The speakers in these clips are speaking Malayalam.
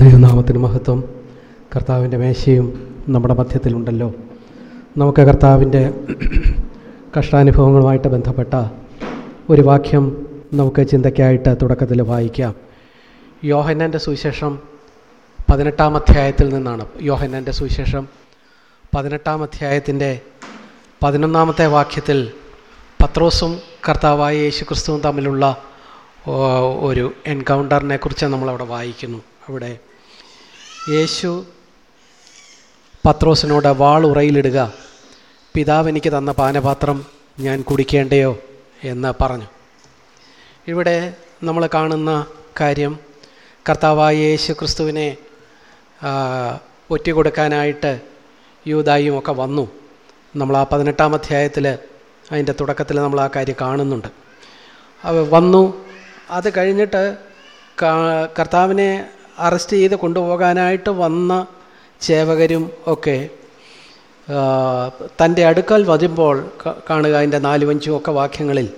ദൈവനാമത്തിന് മഹത്വം. കർത്താവിന്റെ മേശയും നമ്മുടെ മധ്യത്തിലുണ്ടല്ലോ. നമുക്ക് കർത്താവിന്റെ കഷ്ടാനുഭവങ്ങളുമായിട്ട് ബന്ധപ്പെട്ട ഒരു വാക്യം നമുക്ക് ചിന്തയ്ക്കായിട്ട് തുടക്കത്തിൽ വായിക്കാം. യോഹന്നന്റെ സുവിശേഷം പതിനെട്ടാം അധ്യായത്തിൽ നിന്നാണ്. യോഹന്നന്റെ സുവിശേഷം പതിനെട്ടാം അധ്യായത്തിന്റെ പതിനൊന്നാമത്തെ വാക്യത്തിൽ പത്രോസും കർത്താവായ യേശുക്രിസ്തുവും തമ്മിലുള്ള ഒരു എൻകൗണ്ടറിനെ കുറിച്ച് നമ്മളവിടെ വായിക്കുന്നു. അവിടെ. യേശു പത്രോസിനോട് വാൾ ഉറയിലിടുക പിതാവ് എനിക്ക് തന്ന പാനപാത്രം ഞാൻ കുടിക്കേണ്ടയോ? എന്ന് പറഞ്ഞു. ഇവിടെ നമ്മൾ കാണുന്ന കാര്യം കർത്താവായ യേശു ക്രിസ്തുവിനെ ഒറ്റ കൊടുക്കാനായിട്ട് യൂതായും ഒക്കെ വന്നു. നമ്മൾ ആ പതിനെട്ടാം അധ്യായത്തിൽ അതിന്റെ തുടക്കത്തിൽ നമ്മൾ ആ കാര്യം കാണുന്നുണ്ട്. വന്നു. അത് കഴിഞ്ഞിട്ട് കർത്താവിനെ അറസ്റ്റ് ചെയ്ത് കൊണ്ടുപോകാനായിട്ട് വന്ന സേവകരും ഒക്കെ തന്റെ അടുക്കൽ വരുമ്പോൾ കാണുക അതിന്റെ നാലും അഞ്ചും ഒക്കെ വാക്യങ്ങളിൽ.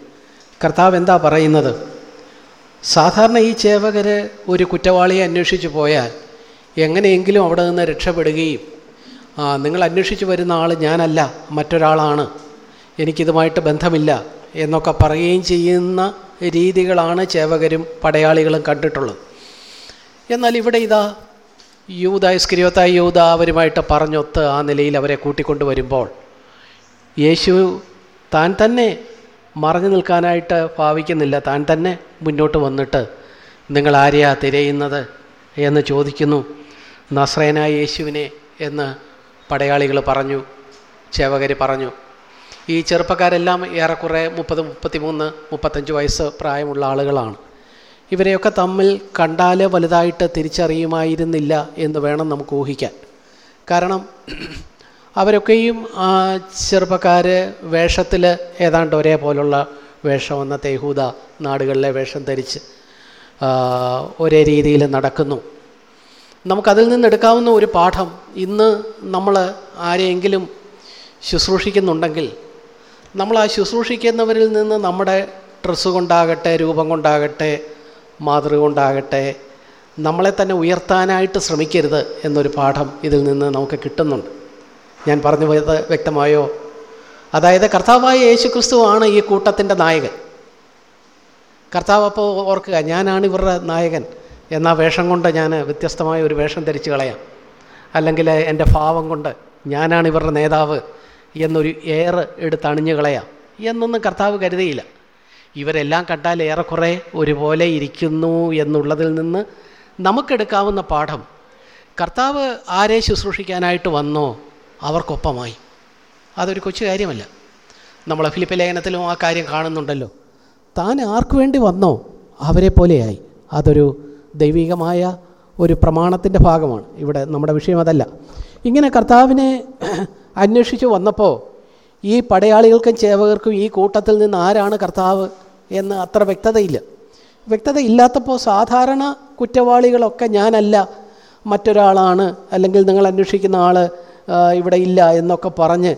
കർത്താവ് എന്താ പറയുന്നത്? സാധാരണ ഈ സേവകർ ഒരു കുറ്റവാളിയെ അന്വേഷിച്ച് പോയാൽ എങ്ങനെയെങ്കിലും അവിടെ നിന്ന് രക്ഷപ്പെടുകയും നിങ്ങൾ അന്വേഷിച്ച് വരുന്ന ആൾ ഞാനല്ല മറ്റൊരാളാണ് എനിക്കിതുമായിട്ട് ബന്ധമില്ല എന്നൊക്കെ പറയുകയും ചെയ്യുന്ന രീതികളാണ് ചേവകരും പടയാളികളും കണ്ടിട്ടുള്ളത്. എന്നാൽ ഇവിടെ ഇതാ യൂത ഇസ്കരിയോത്തായ യൂത അവരുമായിട്ട് പറഞ്ഞൊത്ത് ആ നിലയിൽ അവരെ കൂട്ടിക്കൊണ്ടു വരുമ്പോൾ യേശു താൻ തന്നെ മറഞ്ഞു നിൽക്കാനായിട്ട് ഭാവിക്കുന്നില്ല. താൻ തന്നെ മുന്നോട്ട് വന്നിട്ട് നിങ്ങൾ ആരെയാ തിരയുന്നത് എന്ന് ചോദിക്കുന്നു. നസ്രേനായ യേശുവിനെ എന്ന് പടയാളികൾ പറഞ്ഞു ചേവകർ പറഞ്ഞു. ഈ ചെറുപ്പക്കാരെല്ലാം ഏറെക്കുറെ മുപ്പത് മുപ്പത്തി മൂന്ന് മുപ്പത്തഞ്ച് വയസ്സ് പ്രായമുള്ള ആളുകളാണ്. ഇവരെയൊക്കെ തമ്മിൽ കണ്ടാൽ വലുതായിട്ട് തിരിച്ചറിയുമായിരുന്നില്ല എന്ന് വേണം നമുക്ക് ഊഹിക്കാൻ. കാരണം അവരൊക്കെയും ആ ചെറുപ്പക്കാർ വേഷത്തിൽ ഏതാണ്ട് ഒരേപോലുള്ള വേഷം എന്ന തേഹൂദ നാടുകളിലെ വേഷം ധരിച്ച് ഒരേ രീതിയിൽ നടക്കുന്നു. നമുക്കതിൽ നിന്നെടുക്കാവുന്ന ഒരു പാഠം ഇന്ന് നമ്മൾ ആരെയെങ്കിലും ശുശ്രൂഷിക്കുന്നുണ്ടെങ്കിൽ നമ്മൾ ആ ശുശ്രൂഷിക്കുന്നവരിൽ നിന്ന് നമ്മുടെ ഡ്രസ്സ് കൊണ്ടാകട്ടെ രൂപം കൊണ്ടാകട്ടെ മാതൃക കൊണ്ടാകട്ടെ നമ്മളെ തന്നെ ഉയർത്താനായിട്ട് ശ്രമിക്കരുത് എന്നൊരു പാഠം ഇതിൽ നിന്ന് നമുക്ക് കിട്ടുന്നുണ്ട്. ഞാൻ പറഞ്ഞു പോയത് വ്യക്തമായോ? അതായത് കർത്താവായ യേശു ക്രിസ്തുവാണ് ഈ കൂട്ടത്തിന്റെ നായകൻ. കർത്താവ് അപ്പോൾ ഓർക്കുക ഞാനാണ് ഇവരുടെ നായകൻ. എന്ന വേഷം കൊണ്ട് ഞാൻ വ്യത്യസ്തമായ ഒരു വേഷം ധരിച്ച് കളയാം. അല്ലെങ്കിൽ എന്റെ ഭാവം കൊണ്ട് ഞാനാണ് ഇവരുടെ നേതാവ് എന്നൊരു എയർ എടുത്ത് കളയാം. എന്നൊന്നും കർത്താവ് കരുതിയില്ല. ഇവരെല്ലാം കണ്ടാൽ ഏറെക്കുറെ ഒരുപോലെ ഇരിക്കുന്നു എന്നുള്ളതിൽ നിന്ന് നമുക്കെടുക്കാവുന്ന പാഠം കർത്താവ് ആരെ ശുശ്രൂഷിക്കാനായിട്ട് വന്നോ അവർക്കൊപ്പമായി. അതൊരു കൊച്ചു കാര്യമല്ല. നമ്മൾ ഫിലിപ്പ് ലേഖനത്തിലും ആ കാര്യം കാണുന്നുണ്ടല്ലോ. താൻ ആർക്കു വേണ്ടി വന്നോ അവരെ പോലെയായി. അതൊരു ദൈവികമായ ഒരു പ്രമാണത്തിന്റെ ഭാഗമാണ്. ഇവിടെ നമ്മുടെ വിഷയം അതല്ല. ഇങ്ങനെ കർത്താവിനെ അന്വേഷിച്ച് വന്നപ്പോൾ ഈ പടയാളികൾക്കും ചേവകർക്കും ഈ കൂട്ടത്തിൽ നിന്ന് ആരാണ് കർത്താവ് എന്ന് അത്ര വ്യക്തതയില്ല. വ്യക്തത ഇല്ലാത്തപ്പോൾ സാധാരണ കുറ്റവാളികളൊക്കെ ഞാനല്ല മറ്റൊരാളാണ് അല്ലെങ്കിൽ നിങ്ങൾ അന്വേഷിക്കുന്ന ആൾ ഇവിടെ ഇല്ല എന്നൊക്കെ പറഞ്ഞ്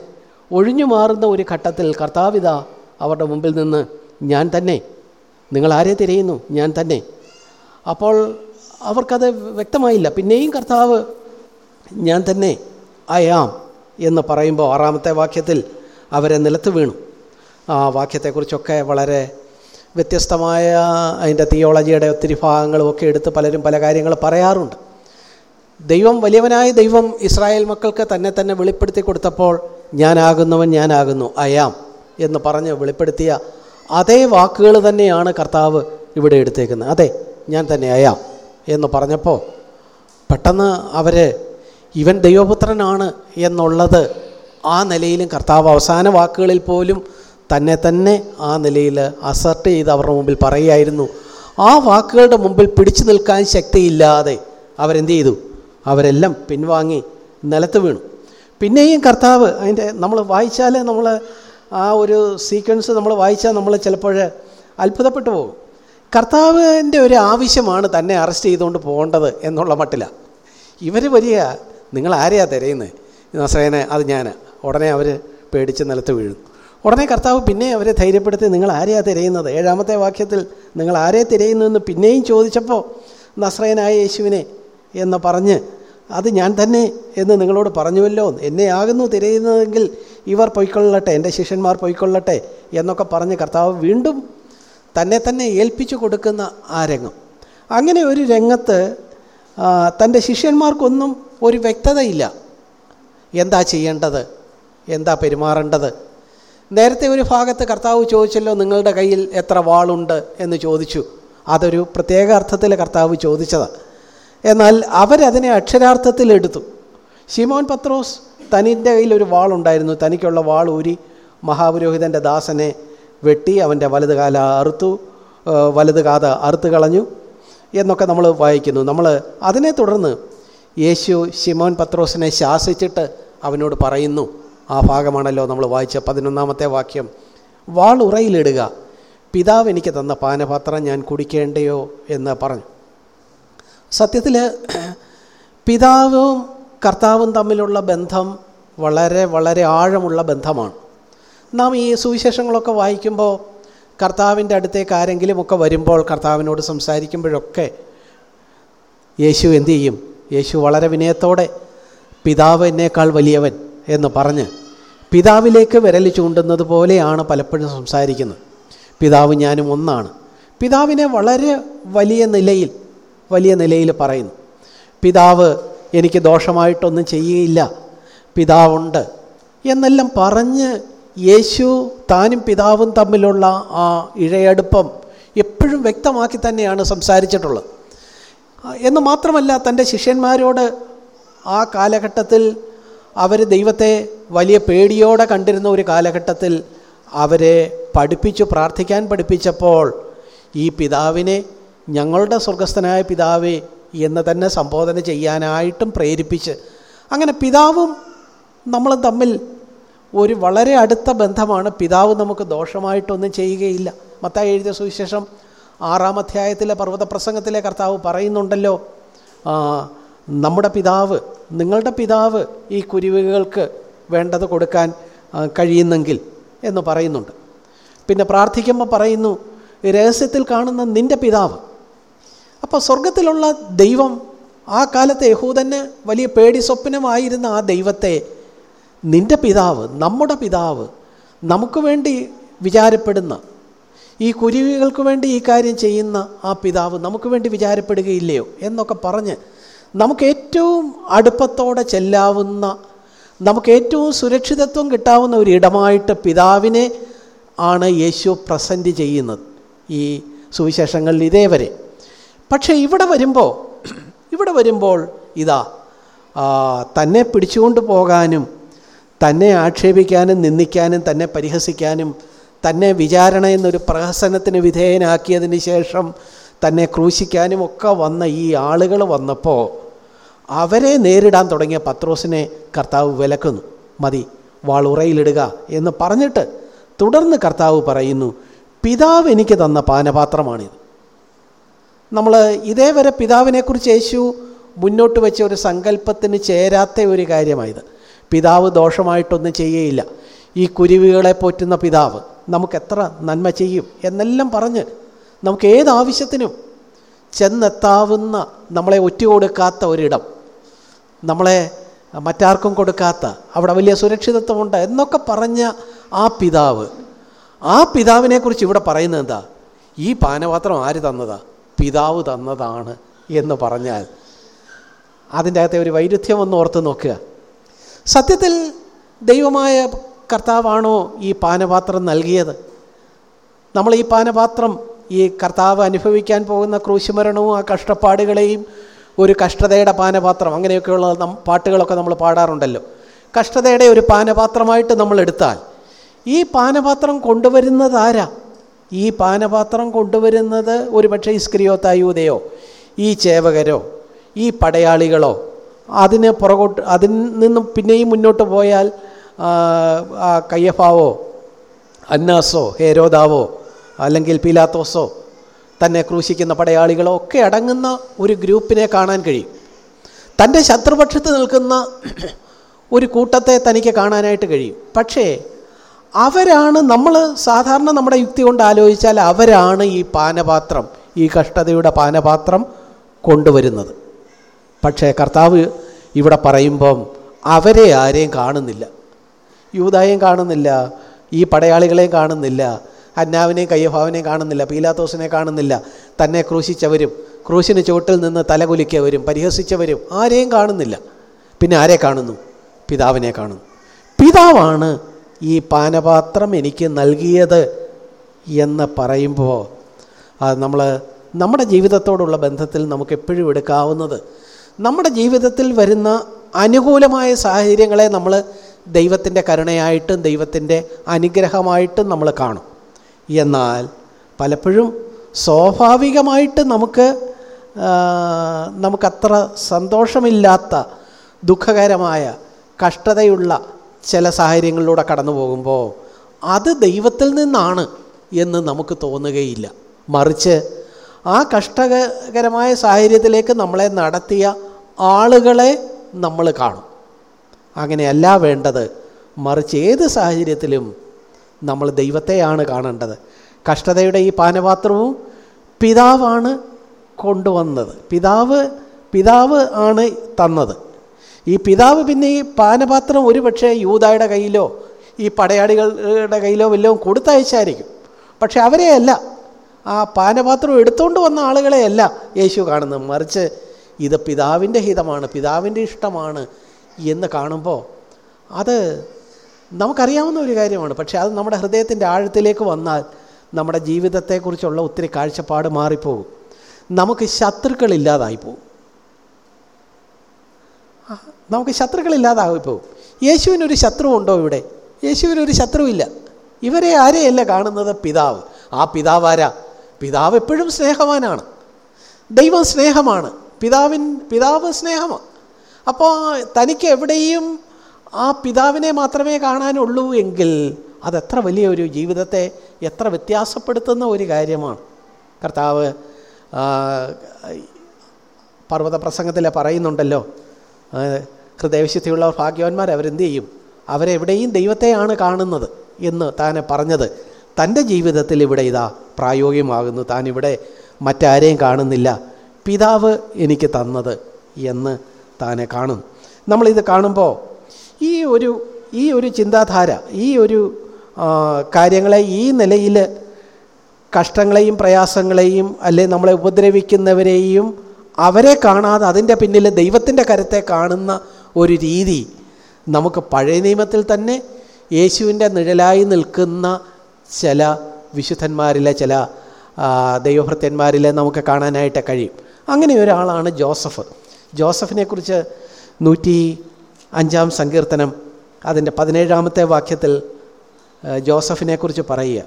ഒഴിഞ്ഞു മാറുന്ന ഒരു ഘട്ടത്തിൽ കർത്താവിത അവരുടെ മുമ്പിൽ നിന്ന് ഞാൻ തന്നെ. നിങ്ങൾ തിരയുന്നു? ഞാൻ തന്നെ. അപ്പോൾ അവർക്കത് വ്യക്തമായില്ല. പിന്നെയും കർത്താവ് ഞാൻ തന്നെ അയാം എന്ന് പറയുമ്പോൾ ആറാമത്തെ വാക്യത്തിൽ അവരെ നിലത്ത് വീണു. ആ വാക്യത്തെക്കുറിച്ചൊക്കെ വളരെ വ്യത്യസ്തമായ അതിന്റെ തിയോളജിയുടെ ഒത്തിരി ഭാഗങ്ങളും ഒക്കെ എടുത്ത് പലരും പല കാര്യങ്ങൾ പറയാറുണ്ട്. ദൈവം വലിയവനായ ദൈവം ഇസ്രായേൽ മക്കൾക്ക് തന്നെ തന്നെ വെളിപ്പെടുത്തി കൊടുത്തപ്പോൾ ഞാനാകുന്നവൻ ഞാനാകുന്നു അയാം എന്ന് പറഞ്ഞ് വെളിപ്പെടുത്തിയ അതേ വാക്കുകൾ തന്നെയാണ് കർത്താവ് ഇവിടെ എടുത്തേക്കുന്നത്. അതെ ഞാൻ തന്നെ അയാം എന്ന് പറഞ്ഞപ്പോൾ പെട്ടെന്ന് അവർ ഇവൻ ദൈവപുത്രനാണ് എന്നുള്ളത് ആ നിലയിലും കർത്താവ് അവസാന വാക്കുകളിൽ പോലും തന്നെ തന്നെ ആ നിലയിൽ അസർട്ട് ചെയ്ത് അവരുടെ മുമ്പിൽ പറയുകയായിരുന്നു. ആ വാക്കുകളുടെ മുമ്പിൽ പിടിച്ചു നിൽക്കാൻ ശക്തിയില്ലാതെ അവരെന്ത് ചെയ്തു? അവരെല്ലാം പിൻവാങ്ങി നിലത്ത് വീണു. പിന്നെയും കർത്താവ് അതിന്റെ നമ്മൾ വായിച്ചാൽ നമ്മൾ ആ ഒരു സീക്വൻസ് നമ്മൾ വായിച്ചാൽ നമ്മൾ ചിലപ്പോൾ അത്ഭുതപ്പെട്ടു പോകും. കർത്താവിന്റെ ഒരു ആവശ്യമാണ് തന്നെ അറസ്റ്റ് ചെയ്തുകൊണ്ട് പോകേണ്ടത് എന്നുള്ള മട്ടിലാണ് ഇവർ വരിക നിങ്ങൾ ആരെയാണ് തിരയുന്നത് നസേനെ അത് ഞാൻ. ഉടനെ അവർ പേടിച്ച് നിലത്ത് വീഴുന്നു ഉടനെ കർത്താവ് പിന്നെ അവരെ ധൈര്യപ്പെടുത്തി നിങ്ങൾ ആരെയാ തിരയുന്നത്? ഏഴാമത്തെ വാക്യത്തിൽ നിങ്ങൾ ആരെ തിരയുന്നു എന്ന് പിന്നെയും ചോദിച്ചപ്പോൾ നസ്രയനായ യേശുവിനെ എന്ന് പറഞ്ഞ് അത് ഞാൻ തന്നെ എന്ന് നിങ്ങളോട് പറഞ്ഞുവല്ലോ. എന്നെ ആകുന്നു തിരയുന്നതെങ്കിൽ ഇവർ പൊയ്ക്കൊള്ളട്ടെ എന്റെ ശിഷ്യന്മാർ പൊയ്ക്കൊള്ളട്ടെ എന്നൊക്കെ പറഞ്ഞ് കർത്താവ് വീണ്ടും തന്നെ തന്നെ ഏൽപ്പിച്ചു കൊടുക്കുന്ന ആ രംഗം. അങ്ങനെ ഒരു രംഗത്ത് തന്റെ ശിഷ്യന്മാർക്കൊന്നും ഒരു വ്യക്തതയില്ല. എന്താ ചെയ്യേണ്ടത്? എന്താ പെരുമാറേണ്ടത്? നേരത്തെ ഒരു ഭാഗത്ത് കർത്താവ് ചോദിച്ചല്ലോ നിങ്ങളുടെ കയ്യിൽ എത്ര വാളുണ്ട്? എന്ന് ചോദിച്ചു. അതൊരു പ്രത്യേക അർത്ഥത്തിൽ കർത്താവ് ചോദിച്ചതാണ് എന്നാൽ അവരതിനെ അക്ഷരാർത്ഥത്തിൽ എടുത്തു. ഷിമോൻ പത്രോസ് തനിന്റെ കയ്യിൽ ഒരു വാളുണ്ടായിരുന്നു. തനിക്കുള്ള വാൾ ഊരി മഹാപുരോഹിതന്റെ ദാസനെ വെട്ടി അവന്റെ വലത് കാല അറുത്തു വലത് കാത അറുത്ത് കളഞ്ഞു എന്നൊക്കെ നമ്മൾ വായിക്കുന്നു. നമ്മൾ അതിനെ തുടർന്ന് യേശു ഷിമോൻ പത്രോസിനെ ശാസിച്ചിട്ട് അവനോട് പറയുന്നു. ആ ഭാഗമാണല്ലോ നമ്മൾ വായിച്ച പതിനൊന്നാമത്തെ വാക്യം. വാൾ ഉറയിലിടുക. പിതാവ് എനിക്ക് തന്ന പാനപാത്രം ഞാൻ കുടിക്കേണ്ടയോ? എന്ന് പറഞ്ഞു. സത്യത്തിൽ പിതാവും കർത്താവും തമ്മിലുള്ള ബന്ധം വളരെ വളരെ ആഴമുള്ള ബന്ധമാണ്. നാം ഈ സുവിശേഷങ്ങളൊക്കെ വായിക്കുമ്പോൾ കർത്താവിന്റെ അടുത്തേക്ക് ആരെങ്കിലുമൊക്കെ വരുമ്പോൾ കർത്താവിനോട് സംസാരിക്കുമ്പോഴൊക്കെ യേശു എന്തു ചെയ്യും? യേശു വളരെ വിനയത്തോടെ പിതാവ് എന്നേക്കാൾ വലിയവൻ എന്ന് പറഞ്ഞ് പിതാവിലേക്ക് വിരൽ ചൂണ്ടുന്നത് പോലെയാണ് പലപ്പോഴും സംസാരിക്കുന്നത്. പിതാവ് ഞാനും ഒന്നാണ്. പിതാവിനെ വളരെ വലിയ നിലയിൽ വലിയ നിലയിൽ പറയുന്നു. പിതാവ് എനിക്ക് ദോഷമായിട്ടൊന്നും ചെയ്യുകയില്ല പിതാവുണ്ട്. എന്നെല്ലാം പറഞ്ഞ് യേശു താനും പിതാവും തമ്മിലുള്ള ആ ഇഴയടുപ്പം എപ്പോഴും വ്യക്തമാക്കി തന്നെയാണ് സംസാരിച്ചിട്ടുള്ളത്. എന്ന് മാത്രമല്ല തന്റെ ശിഷ്യന്മാരോട് ആ കാലഘട്ടത്തിൽ അവർ ദൈവത്തെ വലിയ പേടിയോടെ കണ്ടിരുന്ന ഒരു കാലഘട്ടത്തിൽ അവരെ പഠിപ്പിച്ചു പ്രാർത്ഥിക്കാൻ പഠിപ്പിച്ചപ്പോൾ ഈ പിതാവിനെ ഞങ്ങളുടെ സ്വർഗസ്ഥനായ പിതാവേ എന്ന് തന്നെ സംബോധന ചെയ്യാനായിട്ടും പ്രേരിപ്പിച്ച് അങ്ങനെ പിതാവും നമ്മളും തമ്മിൽ ഒരു വളരെ അടുത്ത ബന്ധമാണ്. പിതാവ് നമുക്ക് ദോഷമായിട്ടൊന്നും ചെയ്യുകയില്ല. മത്തായി എഴുതിയ സുവിശേഷം ആറാം അധ്യായത്തിലെ പർവത പ്രസംഗത്തിലെ കർത്താവ് പറയുന്നുണ്ടല്ലോ നമ്മുടെ പിതാവ് നിങ്ങളുടെ പിതാവ് ഈ കുരുവികൾക്ക് വേണ്ടത് കൊടുക്കാൻ കഴിയുന്നെങ്കിൽ എന്ന് പറയുന്നുണ്ട്. പിന്നെ പ്രാർത്ഥിക്കുമ്പോൾ പറയുന്നു രഹസ്യത്തിൽ കാണുന്ന നിന്റെ പിതാവ്. അപ്പോൾ സ്വർഗത്തിലുള്ള ദൈവം ആ കാലത്തെ യഹൂദന് വലിയ പേടി സ്വപ്നമായിരുന്ന ആ ദൈവത്തെ നിന്റെ പിതാവ് നമ്മുടെ പിതാവ് നമുക്ക് വേണ്ടി വിചാരപ്പെടുന്ന ഈ കുരുവികൾക്ക് വേണ്ടി ഈ കാര്യം ചെയ്യുന്ന ആ പിതാവ് നമുക്ക് വേണ്ടി വിചാരപ്പെടുകയില്ലയോ എന്നൊക്കെ പറഞ്ഞ് നമുക്ക് ഏറ്റവും അടുപ്പത്തോടെ ചെല്ലാവുന്ന നമുക്ക് ഏറ്റവും സുരക്ഷിതത്വം കിട്ടാവുന്ന ഒരു ഇടമായിട്ട് പിതാവിനെ ആണ് യേശു പ്രസന്റ് ചെയ്യുന്നത് ഈ സുവിശേഷങ്ങളിൽ ഇതേവരെ. പക്ഷേ ഇവിടെ വരുമ്പോൾ ഇവിടെ വരുമ്പോൾ ഇതാ തന്നെ പിടിച്ചുകൊണ്ട് പോകാനും തന്നെ ആക്ഷേപിക്കാനും നിന്ദിക്കാനും തന്നെ പരിഹസിക്കാനും തന്നെ വിചാരണ എന്നൊരു പ്രഹസനത്തിന് വിധേയനാക്കിയതിന് ശേഷം തന്നെ ക്രൂശിക്കാനും ഒക്കെ വന്ന ഈ ആളുകൾ വന്നപ്പോൾ അവരെ നേരിടാൻ തുടങ്ങിയ പത്രോസിനെ കർത്താവ് വിലക്കുന്നു. മതി വാളുറയിലിടുക എന്ന് പറഞ്ഞിട്ട് തുടർന്ന് കർത്താവ് പറയുന്നു പിതാവ് എനിക്ക് തന്ന പാനപാത്രമാണിത്. നമ്മൾ ഇതേവരെ പിതാവിനെക്കുറിച്ച് യേശു മുന്നോട്ട് വെച്ച ഒരു സങ്കല്പത്തിന് ചേരാത്ത ഒരു കാര്യമായത്. പിതാവ് ദോഷമായിട്ടൊന്നും ചെയ്യുകയില്ല ഈ കുരുവികളെ പോറ്റുന്ന പിതാവ് നമുക്ക് എത്ര നന്മ ചെയ്യും എന്നെല്ലാം പറഞ്ഞ് നമുക്ക് ഏത് ആവശ്യത്തിനും ചെന്നെത്താവുന്ന നമ്മളെ ഒറ്റുകൊടുക്കാത്ത ഒരിടം. നമ്മളെ മറ്റാർക്കും കൊടുക്കാത്ത അവിടെ വലിയ സുരക്ഷിതത്വമുണ്ട് എന്നൊക്കെ പറഞ്ഞ ആ പിതാവ്. ആ പിതാവിനെക്കുറിച്ച് ഇവിടെ പറയുന്നത് എന്താ? ഈ പാനപാത്രം ആര് തന്നതാ? പിതാവ് തന്നതാണ് എന്ന് പറഞ്ഞാൽ അതിന്റെ അകത്തെ ഒരു വൈരുദ്ധ്യം ഒന്ന് ഓർത്ത് നോക്കുക. സത്യത്തിൽ ദൈവമായ കർത്താവാണോ ഈ പാനപാത്രം നൽകിയത്? നമ്മൾ ഈ പാനപാത്രം ഈ കർത്താവ് അനുഭവിക്കാൻ പോകുന്ന ക്രൂശുമരണവും ആ കഷ്ടപ്പാടുകളെയും ഒരു കഷ്ടതയുടെ പാനപാത്രം അങ്ങനെയൊക്കെയുള്ള നം പാട്ടുകളൊക്കെ നമ്മൾ പാടാറുണ്ടല്ലോ. കഷ്ടതയുടെ ഒരു പാനപാത്രമായിട്ട് നമ്മൾ എടുത്താൽ ഈ പാനപാത്രം കൊണ്ടുവരുന്നത് ആരാ? ഈ പാനപാത്രം കൊണ്ടുവരുന്നത് ഒരു പക്ഷേ ഇസ്ക്രിയോ തായൂതയോ ഈ ചേവകരോ ഈ പടയാളികളോ അതിന് പുറകോട്ട് അതിൽ നിന്നും പിന്നെയും മുന്നോട്ട് പോയാൽ കയ്യഫാവോ അന്നാസോ ഹേരോദാവോ അല്ലെങ്കിൽ പീലാത്തോസോ തന്നെ ക്രൂശിക്കുന്ന പടയാളികളോ ഒക്കെ അടങ്ങുന്ന ഒരു ഗ്രൂപ്പിനെ കാണാൻ കഴിയും. തന്റെ ശത്രുപക്ഷത്ത് നിൽക്കുന്ന ഒരു കൂട്ടത്തെ തനിക്ക് കാണാനായിട്ട് കഴിയും. പക്ഷേ അവരാണ് നമ്മൾ സാധാരണ നമ്മുടെ യുക്തി കൊണ്ട് ആലോചിച്ചാൽ അവരാണ് ഈ പാനപാത്രം ഈ കഷ്ടതയുടെ പാനപാത്രം കൊണ്ടുവരുന്നത്. പക്ഷേ കർത്താവ് ഇവിടെ പറയുമ്പം അവരെ ആരെയും കാണുന്നില്ല. യൂതായും കാണുന്നില്ല ഈ പടയാളികളെയും കാണുന്നില്ല അന്നാവിനെയും കയ്യഭാവനെയും കാണുന്നില്ല പീലാത്തോസിനെ കാണുന്നില്ല. തന്നെ ക്രൂശിച്ചവരും ക്രൂശിന് ചുവട്ടിൽ നിന്ന് തലകുലിക്കവരും പരിഹസിച്ചവരും ആരെയും കാണുന്നില്ല. പിന്നെ ആരെ കാണുന്നു? പിതാവിനെ കാണുന്നു. പിതാവാണ് ഈ പാനപാത്രം എനിക്ക് നൽകിയത് എന്ന് പറയുമ്പോൾ അത് നമ്മൾ നമ്മുടെ ജീവിതത്തോടുള്ള ബന്ധത്തിൽ നമുക്ക് എപ്പോഴും എടുക്കാവുന്നത്. നമ്മുടെ ജീവിതത്തിൽ വരുന്ന അനുകൂലമായ സാഹചര്യങ്ങളെ നമ്മൾ ദൈവത്തിന്റെ കരുണയായിട്ടും ദൈവത്തിന്റെ അനുഗ്രഹമായിട്ടും നമ്മൾ കാണും. എന്നാൽ പലപ്പോഴും സ്വാഭാവികമായിട്ട് നമുക്ക് നമുക്കത്ര സന്തോഷമില്ലാത്ത ദുഃഖകരമായ കഷ്ടതയുള്ള ചില സാഹചര്യങ്ങളിലൂടെ കടന്നു പോകുമ്പോൾ അത് ദൈവത്തിൽ നിന്നാണ് എന്ന് നമുക്ക് തോന്നുകയില്ല. മറിച്ച് ആ കഷ്ടകരമായ സാഹചര്യത്തിലേക്ക് നമ്മളെ നടത്തിയ ആളുകളെ നമ്മൾ കാണും. അങ്ങനെയല്ല വേണ്ടത്. മറിച്ച് ഏത് സാഹചര്യത്തിലും നമ്മൾ ദൈവത്തെയാണ് കാണേണ്ടത്. കഷ്ടതയുടെ ഈ പാനപാത്രവും പിതാവാണ് കൊണ്ടുവന്നത്. പിതാവ് പിതാവ് ആണ് തന്നത്. ഈ പിതാവ് പിന്നെ ഈ പാനപാത്രം ഒരു പക്ഷേ യൂതായുടെ കയ്യിലോ ഈ പടയാളികളുടെ കയ്യിലോ വല്ലതും കൊടുത്തയച്ചായിരിക്കും. പക്ഷെ അവരെയല്ല. ആ പാനപാത്രം എടുത്തുകൊണ്ട് വന്ന ആളുകളെയല്ല യേശു കാണുന്നത്. മറിച്ച് ഇത് പിതാവിന്റെ ഹിതമാണ് പിതാവിന്റെ ഇഷ്ടമാണ് എന്ന് കാണുമ്പോൾ അത് നമുക്കറിയാവുന്ന ഒരു കാര്യമാണ്. പക്ഷേ അത് നമ്മുടെ ഹൃദയത്തിന്റെ ആഴത്തിലേക്ക് വന്നാൽ നമ്മുടെ ജീവിതത്തെക്കുറിച്ചുള്ള ഒത്തിരി കാഴ്ചപ്പാട് മാറിപ്പോകും. നമുക്ക് ശത്രുക്കളില്ലാതായി പോകും. നമുക്ക് ശത്രുക്കളില്ലാതായി പോകും. യേശുവിനൊരു ശത്രുവുണ്ടോ ഇവിടെ? യേശുവിനൊരു ശത്രുവില്ല. ഇവരെ ആരെയല്ല കാണുന്നത്? പിതാവ്. ആ പിതാവ് ആരാ? പിതാവ് എപ്പോഴും സ്നേഹവാനാണ്. ദൈവം സ്നേഹമാണ്. പിതാവിൻ പിതാവ് സ്നേഹമാണ്. അപ്പോൾ തനിക്ക് എവിടെയും ആ പിതാവിനെ മാത്രമേ കാണാനുള്ളൂ എങ്കിൽ അതെത്ര വലിയൊരു ജീവിതത്തെ എത്ര വ്യത്യാസപ്പെടുത്തുന്ന ഒരു കാര്യമാണ്. കർത്താവ് പർവത പ്രസംഗത്തിൽ പറയുന്നുണ്ടല്ലോ ഹൃദയവിശുദ്ധിയുള്ള ഭാഗ്യവാന്മാർ അവരെന്ത് ചെയ്യും? അവരെവിടെയും ദൈവത്തെയാണ് കാണുന്നത് എന്ന് താൻ പറഞ്ഞത്. തന്റെ ജീവിതത്തിൽ ഇവിടെ ഇതാ പ്രായോഗികമാകുന്നു. താൻ ഇവിടെ മറ്റാരെയും കാണുന്നില്ല. പിതാവ് എനിക്ക് തന്നത് എന്ന് താനെ കാണുന്നു. നമ്മളിത് കാണുമ്പോൾ ഈ ഒരു ഈ ഒരു ചിന്താധാര ഈ ഒരു കാര്യങ്ങളെ ഈ നിലയിൽ കഷ്ടങ്ങളെയും പ്രയാസങ്ങളെയും അല്ലെ നമ്മളെ ഉപദ്രവിക്കുന്നവരെയും അവരെ കാണാതെ അതിന്റെ പിന്നിൽ ദൈവത്തിന്റെ കരത്തെ കാണുന്ന ഒരു രീതി നമുക്ക് പഴയ നിയമത്തിൽ തന്നെ യേശുവിന്റെ നിഴലായി നിൽക്കുന്ന ചില വിശുദ്ധന്മാരിലെ ചില ദൈവഭൃത്യന്മാരിലെ നമുക്ക് കാണാനായിട്ട് കഴിയും. അങ്ങനെ ഒരാളാണ് ജോസഫ്. ജോസഫിനെക്കുറിച്ച് നൂറ്റി അഞ്ചാം സങ്കീർത്തനം അതിന്റെ പതിനേഴാമത്തെ വാക്യത്തിൽ ജോസഫിനെക്കുറിച്ച് പറയുക.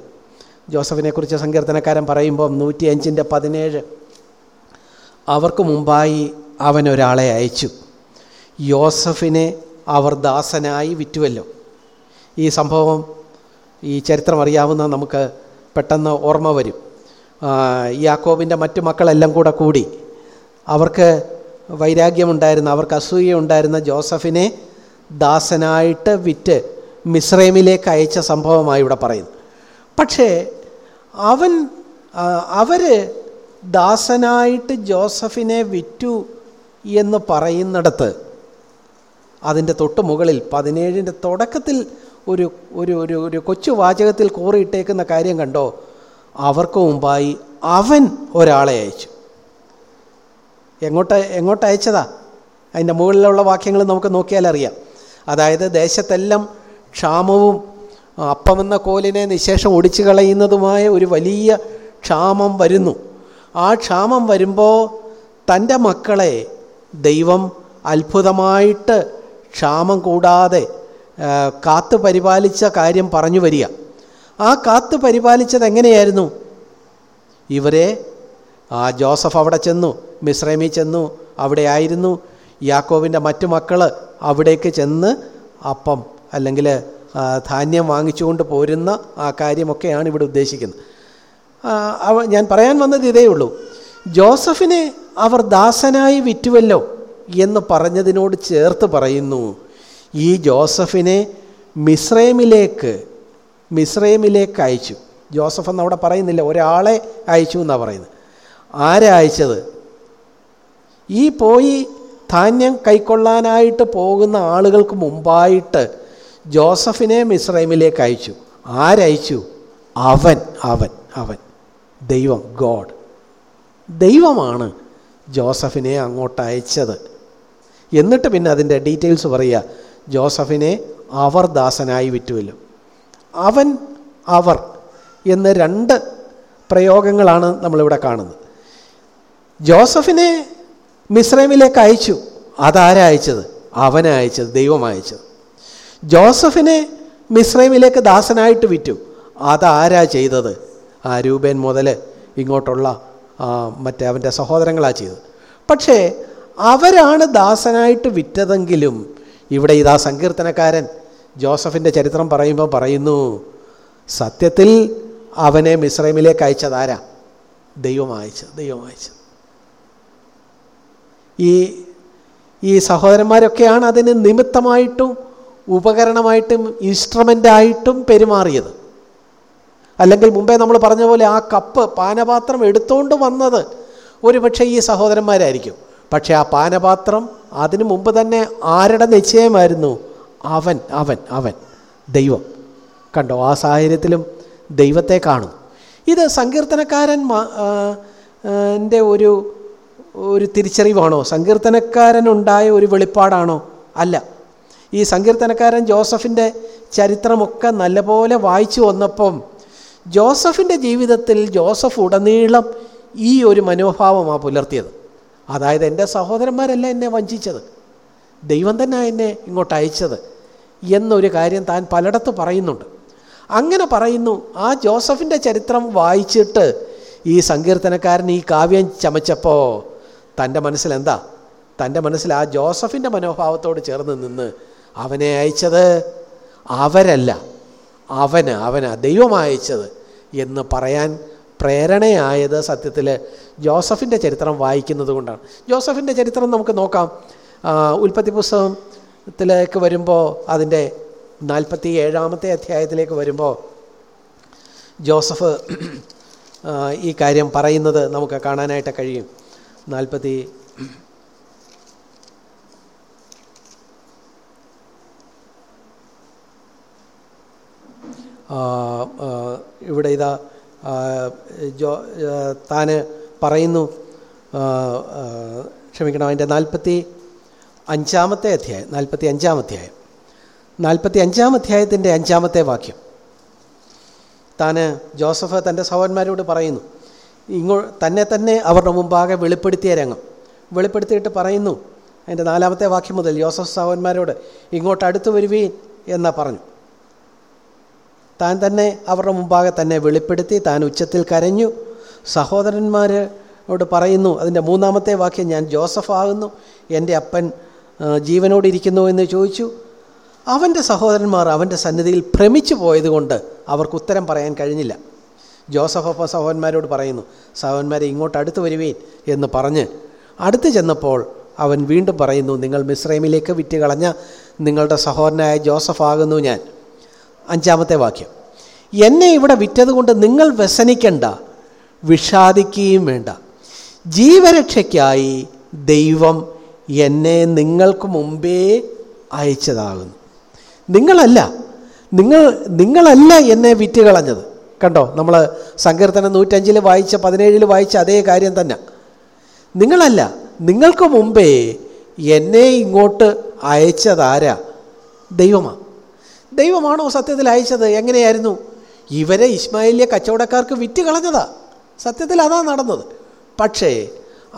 ജോസഫിനെക്കുറിച്ച് സങ്കീർത്തനക്കാരൻ പറയുമ്പോൾ നൂറ്റി അഞ്ചിന്റെ പതിനേഴ് അവർക്ക് മുമ്പായി അവൻ ഒരാളെ അയച്ചു. യോസഫിനെ അവർ ദാസനായി വിറ്റുവല്ലോ. ഈ സംഭവം ഈ ചരിത്രം അറിയാവുന്ന നമുക്ക് പെട്ടെന്ന് ഓർമ്മ വരും. യാക്കോബിന്റെ മറ്റു മക്കളെല്ലാം കൂടെ കൂടി അവർക്ക് വൈരാഗ്യമുണ്ടായിരുന്ന അവർക്ക് അസൂയ ഉണ്ടായിരുന്ന ജോസഫിനെ ദാസനായിട്ട് വിറ്റ് മിസ്രൈമിലേക്ക് അയച്ച സംഭവമായി ഇവിടെ പറയുന്നു. പക്ഷേ അവൻ അവർ ദാസനായിട്ട് ജോസഫിനെ വിറ്റു എന്ന് പറയുന്നിടത്ത് അതിന്റെ തൊട്ട് മുകളിൽ പതിനേഴിന്റെ തുടക്കത്തിൽ ഒരു ഒരു ഒരു ഒരു കൊച്ചു വാചകത്തിൽ കൂറിയിട്ടേക്കുന്ന കാര്യം കണ്ടോ? അവർക്ക് മുമ്പായി അവൻ ഒരാളെ അയച്ചു. എങ്ങോട്ട് എങ്ങോട്ട് അയച്ചതാ അതിന്റെ മുകളിലുള്ള വാക്യങ്ങൾ നമുക്ക് നോക്കിയാൽ അറിയാം. അതായത് ദേശത്തെല്ലാം ക്ഷാമവും അപ്പമെന്ന കോലിനെ നിശേഷം ഒടിച്ചു കളയുന്നതുമായ ഒരു വലിയ ക്ഷാമം വരുന്നു. ആ ക്ഷാമം വരുമ്പോൾ തന്റെ മക്കളെ ദൈവം അത്ഭുതമായിട്ട് ക്ഷാമം കൂടാതെ കാത്തു പരിപാലിച്ച കാര്യം പറഞ്ഞു വരിക. ആ കാത്തു പരിപാലിച്ചത് എങ്ങനെയായിരുന്നു? ഇവരെ ആ ജോസഫ് അവിടെ ചെന്നു മിശ്രമി ചെന്നു അവിടെ ആയിരുന്നു. യാക്കോവിന്റെ മറ്റു മക്കൾ അവിടേക്ക് ചെന്ന് അപ്പം അല്ലെങ്കിൽ ധാന്യം വാങ്ങിച്ചുകൊണ്ട് പോരുന്ന ആ കാര്യമൊക്കെയാണ് ഇവിടെ ഉദ്ദേശിക്കുന്നത്. അവ ഞാൻ പറയാൻ വന്നത് ഇതേ ഉള്ളൂ. ജോസഫിനെ അവർ ദാസനായി വിറ്റുവല്ലോ എന്ന് പറഞ്ഞതിനോട് ചേർത്ത് പറയുന്നു ഈ ജോസഫിനെ മിശ്രൈമിലേക്ക് മിശ്രൈമിലേക്ക് അയച്ചു. ജോസഫ് എന്ന് അവിടെ പറയുന്നില്ല ഒരാളെ അയച്ചു എന്നാണ് പറയുന്നത്. ആരാ അയച്ചത്? ഈ പോയി ധാന്യം കൈക്കൊള്ളാനായിട്ട് പോകുന്ന ആളുകൾക്ക് മുമ്പായിട്ട് ജോസഫിനെ മിസ്രൈമിലേക്ക് അയച്ചു. ആരയച്ചു? അവൻ അവൻ അവൻ. ദൈവം ഗോഡ്. ദൈവമാണ് ജോസഫിനെ അങ്ങോട്ട് അയച്ചത്. എന്നിട്ട് പിന്നെ അതിന്റെ ഡീറ്റെയിൽസ് പറയുക ജോസഫിനെ അവർ ദാസനായി വിറ്റുവല്ലോ. അവൻ അവർ എന്ന രണ്ട് പ്രയോഗങ്ങളാണ് നമ്മളിവിടെ കാണുന്നത്. ജോസഫിനെ മിസ്രൈമിലേക്ക് അയച്ചു. അതാരാ അയച്ചത്? അവനെ അയച്ചത് ദൈവം അയച്ചത്. ജോസഫിനെ മിസ്രൈമിലേക്ക് ദാസനായിട്ട് വിറ്റു. അതാരാ ചെയ്തത്? ആ രൂപേൻ മുതൽ ഇങ്ങോട്ടുള്ള മറ്റേ അവന്റെ സഹോദരങ്ങളാ ചെയ്തത്. പക്ഷേ അവരാണ് ദാസനായിട്ട് വിറ്റതെങ്കിലും ഇവിടെ ഇതാ സങ്കീർത്തനക്കാരൻ ജോസഫിന്റെ ചരിത്രം പറയുമ്പോൾ പറയുന്നു സത്യത്തിൽ അവനെ മിസ്രൈമിലേക്ക് അയച്ചതാരാ ദൈവം അയച്ചത് ദൈവം അയച്ചത്. ഈ ഈ സഹോദരന്മാരൊക്കെയാണ് അതിന് നിമിത്തമായിട്ടും ഉപകരണമായിട്ടും ഇൻസ്ട്രുമെന്റായിട്ടും പെരുമാറിയത്. അല്ലെങ്കിൽ മുമ്പേ നമ്മൾ പറഞ്ഞ പോലെ ആ കപ്പ് പാനപാത്രം എടുത്തുകൊണ്ട് വന്നത് ഒരുപക്ഷെ ഈ സഹോദരന്മാരായിരിക്കും. പക്ഷേ ആ പാനപാത്രം അതിനു മുമ്പ് തന്നെ ആരുടെ നിശ്ചയമായിരുന്നു? അവൻ അവൻ അവൻ ദൈവം. കണ്ടോ ആ സാഹചര്യത്തിലും ദൈവത്തെ കാണും ഇത് സങ്കീർത്തനക്കാരൻ ഒരു ഒരു തിരിച്ചറിവാണോ? സങ്കീർത്തനക്കാരനുണ്ടായ ഒരു വെളിപ്പാടാണോ? അല്ല. ഈ സങ്കീർത്തനക്കാരൻ ജോസഫിന്റെ ചരിത്രമൊക്കെ നല്ലപോലെ വായിച്ചു വന്നപ്പം ജോസഫിന്റെ ജീവിതത്തിൽ ജോസഫ് ഉടനീളം ഈ ഒരു മനോഭാവമാണ് പുലർത്തിയത്. അതായത് എന്റെ സഹോദരന്മാരല്ല എന്നെ വഞ്ചിച്ചത്. ദൈവം തന്നെ എന്നെ ഇങ്ങോട്ട് അയച്ചത് എന്നൊരു കാര്യം താൻ പലയിടത്ത് പറയുന്നുണ്ട്. അങ്ങനെ പറയുന്നു ആ ജോസഫിന്റെ ചരിത്രം വായിച്ചിട്ട് ഈ സങ്കീർത്തനക്കാരൻ ഈ കാവ്യം ചമച്ചപ്പോൾ തന്റെ മനസ്സിലെന്താ? തന്റെ മനസ്സിൽ ആ ജോസഫിന്റെ മനോഭാവത്തോട് ചേർന്ന് നിന്ന് അവനെ അയച്ചത് അവരല്ല അവന് അവനാ ദൈവം അയച്ചത് എന്ന് പറയാൻ പ്രേരണയായത് സത്യത്തിൽ ജോസഫിന്റെ ചരിത്രം വായിക്കുന്നത് കൊണ്ടാണ്. ജോസഫിന്റെ ചരിത്രം നമുക്ക് നോക്കാം. ഉൽപ്പത്തി പുസ്തകത്തിലേക്ക് വരുമ്പോൾ അതിന്റെ നാൽപ്പത്തി ഏഴാമത്തെ അധ്യായത്തിലേക്ക് വരുമ്പോൾ ജോസഫ് ഈ കാര്യം പറയുന്നത് നമുക്ക് കാണാനായിട്ട് കഴിയും. നാൽപ്പത്തി ഇവിടെ ഇതാ ജോ താന് പറയുന്നു ക്ഷമിക്കണം അതിന്റെ നാൽപ്പത്തി അഞ്ചാമത്തെ അധ്യായം നാൽപ്പത്തി അഞ്ചാം അധ്യായം നാൽപ്പത്തി അഞ്ചാം അധ്യായത്തിന്റെ അഞ്ചാമത്തെ വാക്യം. താന് ജോസഫ് തന്റെ സഹോദരന്മാരോട് പറയുന്നു ഇങ്ങോ തന്നെ തന്നെ അവരുടെ മുമ്പാകെ വെളിപ്പെടുത്തിയ രംഗം. വെളിപ്പെടുത്തിയിട്ട് പറയുന്നു അതിന്റെ നാലാമത്തെ വാക്യം മുതൽ ജോസഫ് സാവന്മാരോട് ഇങ്ങോട്ട് അടുത്ത് വരുവീൻ എന്ന് പറഞ്ഞു. താൻ തന്നെ അവരുടെ മുമ്പാകെ തന്നെ വെളിപ്പെടുത്തി താൻ ഉച്ചത്തിൽ കരഞ്ഞു. സഹോദരന്മാരോട് പറയുന്നു അതിന്റെ മൂന്നാമത്തെ വാക്യം ഞാൻ ജോസഫ് ആകുന്നു എന്റെ അപ്പൻ ജീവനോടിരിക്കുന്നു എന്ന് ചോദിച്ചു. അവന്റെ സഹോദരന്മാർ അവന്റെ സന്നിധിയിൽ ഭ്രമിച്ചു പോയതുകൊണ്ട് അവർക്ക് ഉത്തരം പറയാൻ കഴിഞ്ഞില്ല. ജോസഫ് അപ്പോൾ സഹോന്മാരോട് പറയുന്നു സഹോന്മാരെ ഇങ്ങോട്ട് അടുത്ത് വരുവേൻ എന്ന് പറഞ്ഞ് അടുത്ത് ചെന്നപ്പോൾ അവൻ വീണ്ടും പറയുന്നു നിങ്ങൾ മിശ്രൈമിലേക്ക് വിറ്റ് കളഞ്ഞ നിങ്ങളുടെ സഹോദരനായ ജോസഫ് ആകുന്നു ഞാൻ. അഞ്ചാമത്തെ വാക്യം എന്നെ ഇവിടെ വിറ്റതുകൊണ്ട് നിങ്ങൾ വ്യസനിക്കണ്ട വിഷാദിക്കുകയും വേണ്ട. ജീവരക്ഷയ്ക്കായി ദൈവം എന്നെ നിങ്ങൾക്ക് മുമ്പേ അയച്ചതാകുന്നു. നിങ്ങളല്ല നിങ്ങൾ നിങ്ങളല്ല എന്നെ വിറ്റ് കളഞ്ഞത് കണ്ടോ നമ്മൾ സങ്കീർത്തനം നൂറ്റഞ്ചിൽ വായിച്ച പതിനേഴിൽ വായിച്ച അതേ കാര്യം തന്നെ. നിങ്ങളല്ല നിങ്ങൾക്ക് മുമ്പേ എന്നെ ഇങ്ങോട്ട് അയച്ചതാരാ? ദൈവമാണ് ദൈവമാണോ സത്യത്തിൽ അയച്ചത്? എങ്ങനെയായിരുന്നു? ഇവരെ ഇസ്മായിലിയ കച്ചവടക്കാർക്ക് വിറ്റ് കളഞ്ഞതാ. സത്യത്തിൽ അതാ നടന്നത്. പക്ഷേ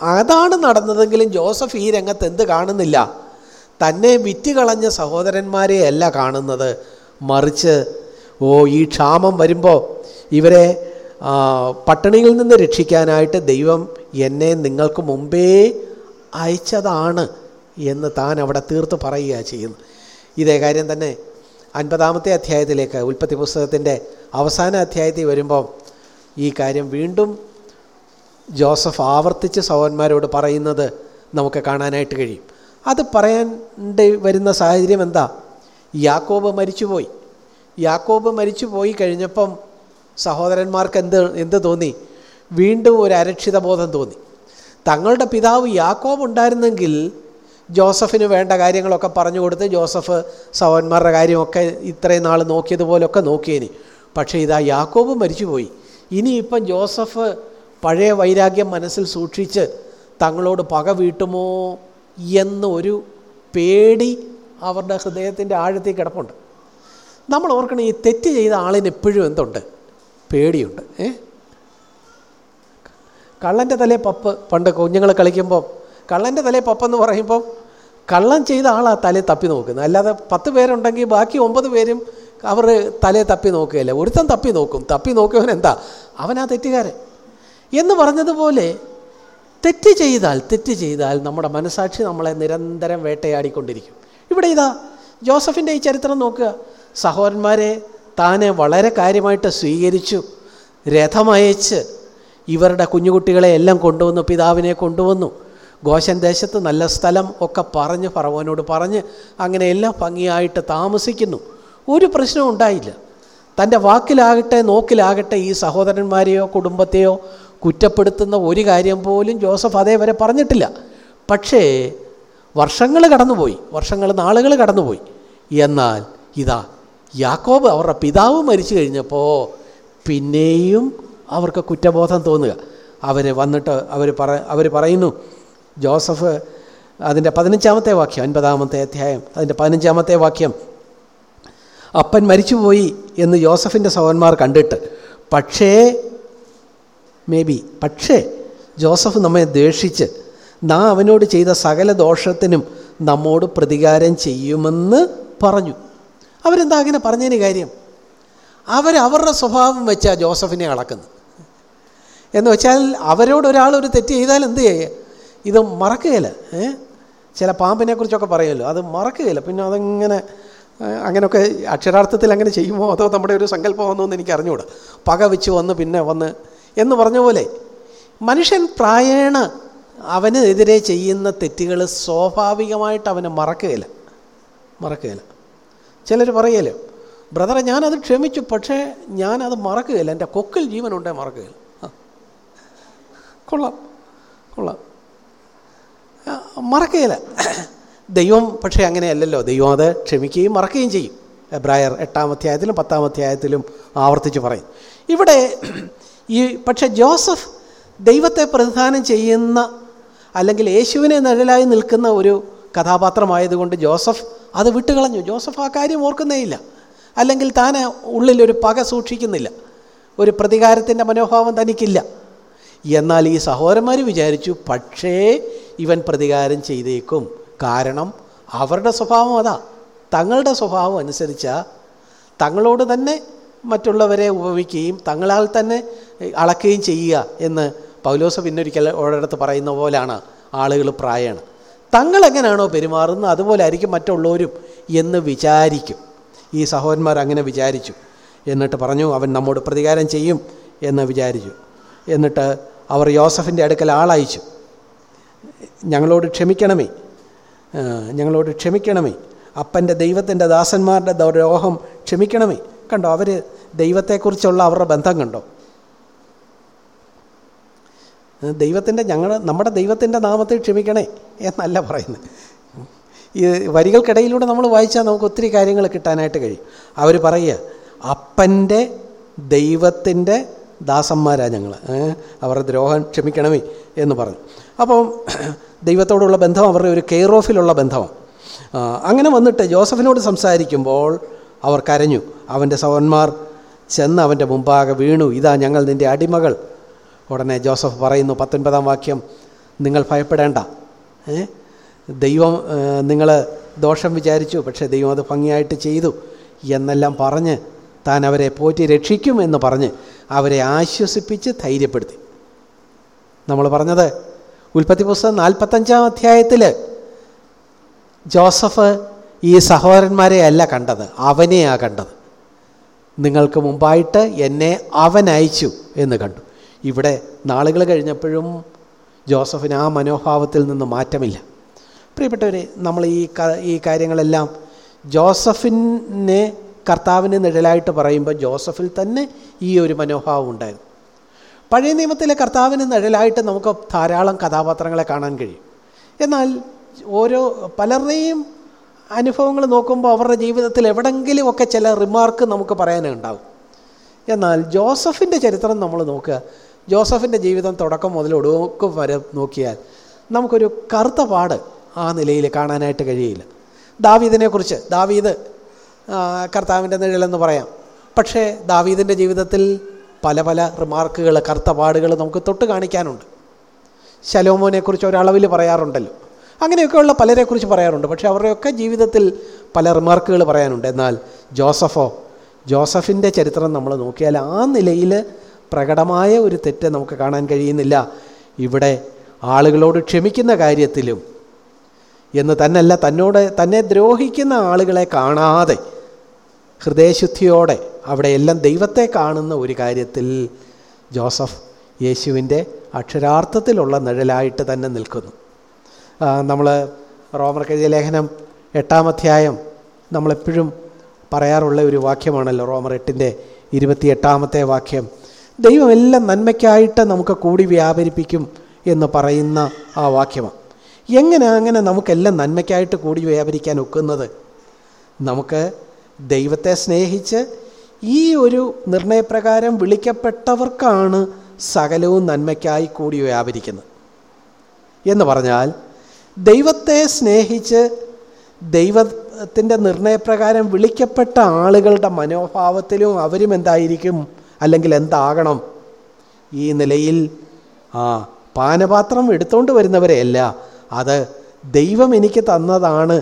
അതാണ് നടന്നതെങ്കിലും ജോസഫ് ഈ രംഗത്ത് എന്ത് കാണുന്നില്ല? തന്നെ വിറ്റ് കളഞ്ഞ സഹോദരന്മാരെ അല്ല കാണുന്നത്. മറിച്ച് ഓ ഈ ക്ഷാമം വരുമ്പോൾ ഇവരെ പട്ടിണിയിൽ നിന്ന് രക്ഷിക്കാനായിട്ട് ദൈവം എന്നെ നിങ്ങൾക്ക് മുമ്പേ അയച്ചതാണ് എന്ന് താൻ അവിടെ തീർത്ത് പറയുക ചെയ്യുന്നു. ഇതേ കാര്യം തന്നെ അൻപതാമത്തെ അധ്യായത്തിലേക്ക് ഉൽപ്പത്തി പുസ്തകത്തിന്റെ അവസാന അധ്യായത്തിൽ വരുമ്പോൾ ഈ കാര്യം വീണ്ടും ജോസഫ് ആവർത്തിച്ച് സഹോന്മാരോട് പറയുന്നത് നമുക്ക് കാണാനായിട്ട് കഴിയും. അത് പറയേണ്ടി വരുന്ന സാഹചര്യം എന്താ? യാക്കോബ് മരിച്ചുപോയി. യാക്കോബ് മരിച്ചു പോയി കഴിഞ്ഞപ്പം സഹോദരന്മാർക്ക് എന്ത് എന്ത് തോന്നി? വീണ്ടും ഒരു അരക്ഷിത ബോധം തോന്നി. തങ്ങളുടെ പിതാവ് യാക്കോബ് ഉണ്ടായിരുന്നെങ്കിൽ ജോസഫിന് വേണ്ട കാര്യങ്ങളൊക്കെ പറഞ്ഞു കൊടുത്ത് ജോസഫ് സഹോന്മാരുടെ കാര്യമൊക്കെ ഇത്രയും നാൾ നോക്കിയതുപോലൊക്കെ നോക്കിയേനി. പക്ഷേ ഇതാ യാക്കോബ് മരിച്ചുപോയി. ഇനിയിപ്പം ജോസഫ് പഴയ വൈരാഗ്യം മനസ്സിൽ സൂക്ഷിച്ച് തങ്ങളോട് പക വീട്ടുമോ എന്നൊരു പേടി അവരുടെ ഹൃദയത്തിന്റെ ആഴത്തിൽ കിടപ്പുണ്ട്. നമ്മൾ ഓർക്കണം ഈ തെറ്റ് ചെയ്ത ആളിന് എപ്പോഴും എന്തുണ്ട്? പേടിയുണ്ട്. ഏ? കള്ളന്റെ തലേ പപ്പ്. പണ്ട് കുഞ്ഞുങ്ങൾ കളിക്കുമ്പോൾ കള്ളന്റെ തലേ പപ്പെന്ന് പറയുമ്പോൾ കള്ളൻ ചെയ്ത ആളാ തലേ തപ്പി നോക്കുന്നത്. അല്ലാതെ പത്ത് പേരുണ്ടെങ്കിൽ ബാക്കി ഒമ്പത് പേരും അവർ തലേ തപ്പി നോക്കുകയല്ല. ഒരുത്തൻ തപ്പി നോക്കും. തപ്പി നോക്കിയവൻ എന്താ? അവനാ തെറ്റുകാരൻ. എന്ന് പറഞ്ഞതുപോലെ തെറ്റ് ചെയ്താൽ തെറ്റ് ചെയ്താൽ നമ്മുടെ മനസാക്ഷി നമ്മളെ നിരന്തരം വേട്ടയാടിക്കൊണ്ടിരിക്കും. ഇവിടെ ഇതാ ജോസഫിന്റെ ഈ ചരിത്രം നോക്കുക. സഹോദരന്മാരെ താനെ വളരെ കാര്യമായിട്ട് സ്വീകരിച്ചു. രഥമയച്ച് ഇവരുടെ കുഞ്ഞുകുട്ടികളെ എല്ലാം കൊണ്ടുവന്നു പിതാവിനെ കൊണ്ടുവന്നു. ഗോശൻ ദേശത്ത് നല്ല സ്ഥലം ഒക്കെ പറഞ്ഞ് ഫറവോനോട് പറഞ്ഞ് അങ്ങനെ എല്ലാം ഭംഗിയായിട്ട് താമസിക്കുന്നു. ഒരു പ്രശ്നവും ഉണ്ടായില്ല. തന്റെ വാക്കിലാകട്ടെ നോക്കിലാകട്ടെ ഈ സഹോദരന്മാരെയോ കുടുംബത്തെയോ കുറ്റപ്പെടുത്തുന്ന ഒരു കാര്യം പോലും ജോസഫ് അതേവരെ പറഞ്ഞിട്ടില്ല. പക്ഷേ വർഷങ്ങൾ കടന്നുപോയി. വർഷങ്ങൾ നാളുകൾ കടന്നുപോയി. എന്നാൽ ഇതാ യാക്കോബ് അവരുടെ പിതാവ് മരിച്ചു കഴിഞ്ഞപ്പോൾ പിന്നെയും അവർക്ക് കുറ്റബോധം തോന്നുക. അവർ വന്നിട്ട് അവർ പറ അവർ പറയുന്നു ജോസഫ് അതിന്റെ പതിനഞ്ചാമത്തെ വാക്യം അൻപതാമത്തെ അധ്യായം അതിന്റെ പതിനഞ്ചാമത്തെ വാക്യം അപ്പൻ മരിച്ചുപോയി എന്ന് ജോസഫിന്റെ സഹോദരന്മാർ കണ്ടിട്ട് പക്ഷേ മേ ബി പക്ഷേ ജോസഫ് നമ്മെ ദേഷിച്ച് നാം അവനോട് ചെയ്ത സകല ദോഷത്തിനും നമ്മോട് പ്രതികാരം ചെയ്യുമെന്ന് പറഞ്ഞു. അവരെന്താ അങ്ങനെ പറഞ്ഞതിന് കാര്യം? അവരവരുടെ സ്വഭാവം വെച്ചാൽ ജോസഫിനെ അളക്കുന്നത്. എന്ന് വെച്ചാൽ അവരോട് ഒരാൾ ഒരു തെറ്റ് ചെയ്താൽ എന്ത് ചെയ്യുക ഇത് മറക്കുകയില്ല. ചില പാമ്പിനെക്കുറിച്ചൊക്കെ പറയുമല്ലോ. അത് മറക്കുകയില്ല. പിന്നെ അതങ്ങനെ അങ്ങനെയൊക്കെ അക്ഷരാർത്ഥത്തിൽ അങ്ങനെ ചെയ്യുമോ? അതോ നമ്മുടെ ഒരു സങ്കല്പം വന്നു എന്ന് എനിക്ക് അറിഞ്ഞുകൂടാ പക വെച്ച് വന്ന് പിന്നെ വന്ന് എന്ന് പറഞ്ഞ പോലെ മനുഷ്യൻ പ്രായേണ അവനെതിരെ ചെയ്യുന്ന തെറ്റുകൾ സ്വാഭാവികമായിട്ട് അവന് മറക്കുകയില്ല. മറക്കുകയില്ല. ചിലർ പറയൽ ബ്രദറെ ഞാനത് ക്ഷമിച്ചു പക്ഷേ ഞാനത് മറക്കുകയില്ല. എന്റെ കൊക്കിൽ ജീവനുണ്ടേ മറക്കുകയില്ല. കൊള്ളാം കൊള്ളാം. മറക്കുകയില്ല. ദൈവം പക്ഷേ അങ്ങനെയല്ലല്ലോ. ദൈവം അത് ക്ഷമിക്കുകയും മറക്കുകയും ചെയ്യും. എബ്രായർ എട്ടാം അധ്യായത്തിലും പത്താം അധ്യായത്തിലും ആവർത്തിച്ച് പറയും. ഇവിടെ ഈ പക്ഷെ ജോസഫ് ദൈവത്തെ പ്രതിദാനം ചെയ്യുന്ന അല്ലെങ്കിൽ യേശുവിനെ നിഴലായി നിൽക്കുന്ന ഒരു കഥാപാത്രമായതുകൊണ്ട് ജോസഫ് അത് വിട്ടുകളഞ്ഞു. ജോസഫ് ആ കാര്യം ഓർക്കുന്നേയില്ല. അല്ലെങ്കിൽ താൻ ഉള്ളിലൊരു പക സൂക്ഷിക്കുന്നില്ല. ഒരു പ്രതികാരത്തിന്റെ മനോഭാവം തനിക്കില്ല. എന്നാൽ ഈ സഹോദരന്മാർ വിചാരിച്ചു പക്ഷേ ഇവൻ പ്രതികാരം ചെയ്തേക്കും. കാരണം അവരുടെ സ്വഭാവം അതാ. തങ്ങളുടെ സ്വഭാവം അനുസരിച്ച തങ്ങളോട് തന്നെ മറ്റുള്ളവരെ ഉപമിക്കുകയും തങ്ങളാൽ തന്നെ അളക്കുകയും ചെയ്യുക എന്ന് പൗലോസ പിന്നൊരിക്കൽ ഒരിടത്ത് പറയുന്ന പോലെയാണ് ആളുകൾ പ്രായണ. തങ്ങൾ എങ്ങനെയാണോ പെരുമാറുന്നത് അതുപോലെ ആയിരിക്കും മറ്റുള്ളവരും എന്ന് വിചാരിക്കും. ഈ സഹോദരന്മാർ അങ്ങനെ വിചാരിച്ചു. എന്നിട്ട് പറഞ്ഞു അവൻ നമ്മോട് പ്രതികാരം ചെയ്യും എന്ന് വിചാരിച്ചു. എന്നിട്ട് അവർ യോസഫിന്റെ അടുക്കൽ ആളയച്ചു. ഞങ്ങളോട് ക്ഷമിക്കണമേ. ഞങ്ങളോട് ക്ഷമിക്കണമേ. അപ്പന്റെ ദൈവത്തിന്റെ ദാസന്മാരുടെ ദ്രോഹം ക്ഷമിക്കണമേ. കണ്ടോ അവർ ദൈവത്തെക്കുറിച്ചുള്ള അവരുടെ ബന്ധം കണ്ടോ? ദൈവത്തിന്റെ ഞങ്ങൾ നമ്മുടെ ദൈവത്തിന്റെ നാമത്തിൽ ക്ഷമിക്കണേ എന്നല്ല പറയുന്നത്. ഈ വരികൾക്കിടയിലൂടെ നമ്മൾ വായിച്ചാൽ നമുക്ക് ഒത്തിരി കാര്യങ്ങൾ കിട്ടാനായിട്ട് കഴിയും. അവർ പറയുക അപ്പന്റെ ദൈവത്തിന്റെ ദാസന്മാരാണ് ഞങ്ങൾ അവരുടെ ദ്രോഹം ക്ഷമിക്കണമേ എന്ന് പറഞ്ഞു. അപ്പം ദൈവത്തോടുള്ള ബന്ധം അവരുടെ ഒരു കെയർ ഓഫിലുള്ള ബന്ധമാണ് അങ്ങനെ വന്നിട്ട് ജോസഫിനോട് സംസാരിക്കുമ്പോൾ അവർ കരഞ്ഞു. അവന്റെ സവന്മാർ ചെന്ന് അവന്റെ മുമ്പാകെ വീണു. ഇതാ ഞങ്ങൾ നിന്റെ അടിമകൾ. ഉടനെ ജോസഫ് പറയുന്നു പത്തൊൻപതാം വാക്യം നിങ്ങൾ ഭയപ്പെടേണ്ട. ദൈവം നിങ്ങൾ ദോഷം വിചാരിച്ചു പക്ഷേ ദൈവം അത് ഭംഗിയായിട്ട് ചെയ്തു എന്നെല്ലാം പറഞ്ഞ് താൻ അവരെ പോറ്റി രക്ഷിക്കും എന്ന് പറഞ്ഞ് അവരെ ആശ്വസിപ്പിച്ച് ധൈര്യപ്പെടുത്തി. നമ്മൾ പറഞ്ഞത് ഉൽപ്പത്തി പുസ്തകം നാൽപ്പത്തഞ്ചാം അധ്യായത്തിൽ ജോസഫ് ഈ സഹോദരന്മാരെ അല്ല കണ്ടത് അവനെയാണ് കണ്ടത്. നിങ്ങൾക്ക് മുമ്പായിട്ട് എന്നെ അവൻ അയച്ചു എന്ന് കണ്ടു. ഇവിടെ നാളുകൾ കഴിഞ്ഞപ്പോഴും ജോസഫിന് ആ മനോഭാവത്തിൽ നിന്ന് മാറ്റമില്ല. പ്രിയപ്പെട്ടവർ നമ്മൾ ഈ ഈ കാര്യങ്ങളെല്ലാം ജോസഫിനെ കർത്താവിന് നിഴലായിട്ട് പറയുമ്പോൾ ജോസഫിൽ തന്നെ ഈ ഒരു മനോഭാവം ഉണ്ടായിരുന്നു. പഴയ നിയമത്തിലെ കർത്താവിന് നിഴലായിട്ട് നമുക്ക് ധാരാളം കഥാപാത്രങ്ങളെ കാണാൻ കഴിയും. എന്നാൽ ഓരോ പലരുടെയും അനുഭവങ്ങൾ നോക്കുമ്പോൾ അവരുടെ ജീവിതത്തിൽ എവിടെങ്കിലുമൊക്കെ ചില റിമാർക്ക് നമുക്ക് പറയാനുണ്ടാവും. എന്നാൽ ജോസഫിന്റെ ചരിത്രം നമ്മൾ നോക്കുക ജോസഫിന്റെ ജീവിതം തുടക്കം മുതൽ ഒടുക്കം വരെ നോക്കിയാൽ നമുക്കൊരു കറുത്ത പാട് ആ നിലയിൽ കാണാനായിട്ട് കഴിയില്ല. ദാവീദിനെക്കുറിച്ച് ദാവീദ് കർത്താവിന്റെ നിഴലെന്ന് പറയാം. പക്ഷേ ദാവീദിന്റെ ജീവിതത്തിൽ പല പല റിമാർക്കുകൾ കറുത്ത പാടുകൾ നമുക്ക് തൊട്ട് കാണിക്കാനുണ്ട്. ശലോമോനെക്കുറിച്ച് ഒരളവിൽ പറയാറുണ്ടല്ലോ. അങ്ങനെയൊക്കെയുള്ള പലരെക്കുറിച്ച് പറയാറുണ്ട്. പക്ഷേ അവരുടെയൊക്കെ ജീവിതത്തിൽ പല റിമാർക്കുകൾ പറയാനുണ്ട്. എന്നാൽ ജോസഫോ ജോസഫിന്റെ ചരിത്രം നമ്മൾ നോക്കിയാൽ ആ നിലയിൽ പ്രകടമായ ഒരു തെറ്റ് നമുക്ക് കാണാൻ കഴിയുന്നില്ല. ഇവിടെ ആളുകളോട് ക്ഷമിക്കുന്ന കാര്യത്തിലും എന്ന് തന്നല്ല തന്നോട് തന്നെ ദ്രോഹിക്കുന്ന ആളുകളെ കാണാതെ ഹൃദയശുദ്ധിയോടെ അവിടെ എല്ലാം ദൈവത്തെ കാണുന്ന ഒരു കാര്യത്തിൽ ജോസഫ് യേശുവിന്റെ അക്ഷരാർത്ഥത്തിലുള്ള നിഴലായിട്ട് തന്നെ നിൽക്കുന്നു. നമ്മൾ റോമർ കെഴുതിയ ലേഖനം എട്ടാം അധ്യായം നമ്മളെപ്പോഴും പറയാറുള്ള ഒരു വാക്യമാണല്ലോ റോമർ എട്ടിന്റെ ഇരുപത്തിയെട്ടാമത്തെ വാക്യം. ദൈവം എല്ലാം നന്മയ്ക്കായിട്ട് നമുക്ക് കൂടി വ്യാപരിപ്പിക്കും എന്ന് പറയുന്ന ആ വാക്യമാണ്. എങ്ങനെ അങ്ങനെ നമുക്കെല്ലാം നന്മയ്ക്കായിട്ട് കൂടി വ്യാപരിക്കാൻ ഒക്കുന്നത്? നമുക്ക് ദൈവത്തെ സ്നേഹിച്ച് ഈ ഒരു നിർണയപ്രകാരം വിളിക്കപ്പെട്ടവർക്കാണ് സകലവും നന്മയ്ക്കായി കൂടി വ്യാപരിക്കുന്നത്. എന്ന് പറഞ്ഞാൽ ദൈവത്തെ സ്നേഹിച്ച് ദൈവത്തിന്റെ നിർണയപ്രകാരം വിളിക്കപ്പെട്ട ആളുകളുടെ മനോഭാവത്തിലും അവരും എന്തായിരിക്കും? അല്ലെങ്കിൽ എന്താകണം? ഈ നിലയിൽ ആ പാനപാത്രം എടുത്തുകൊണ്ട് വരുന്നവരെയല്ല അത് ദൈവം എനിക്ക് തന്നതാണ്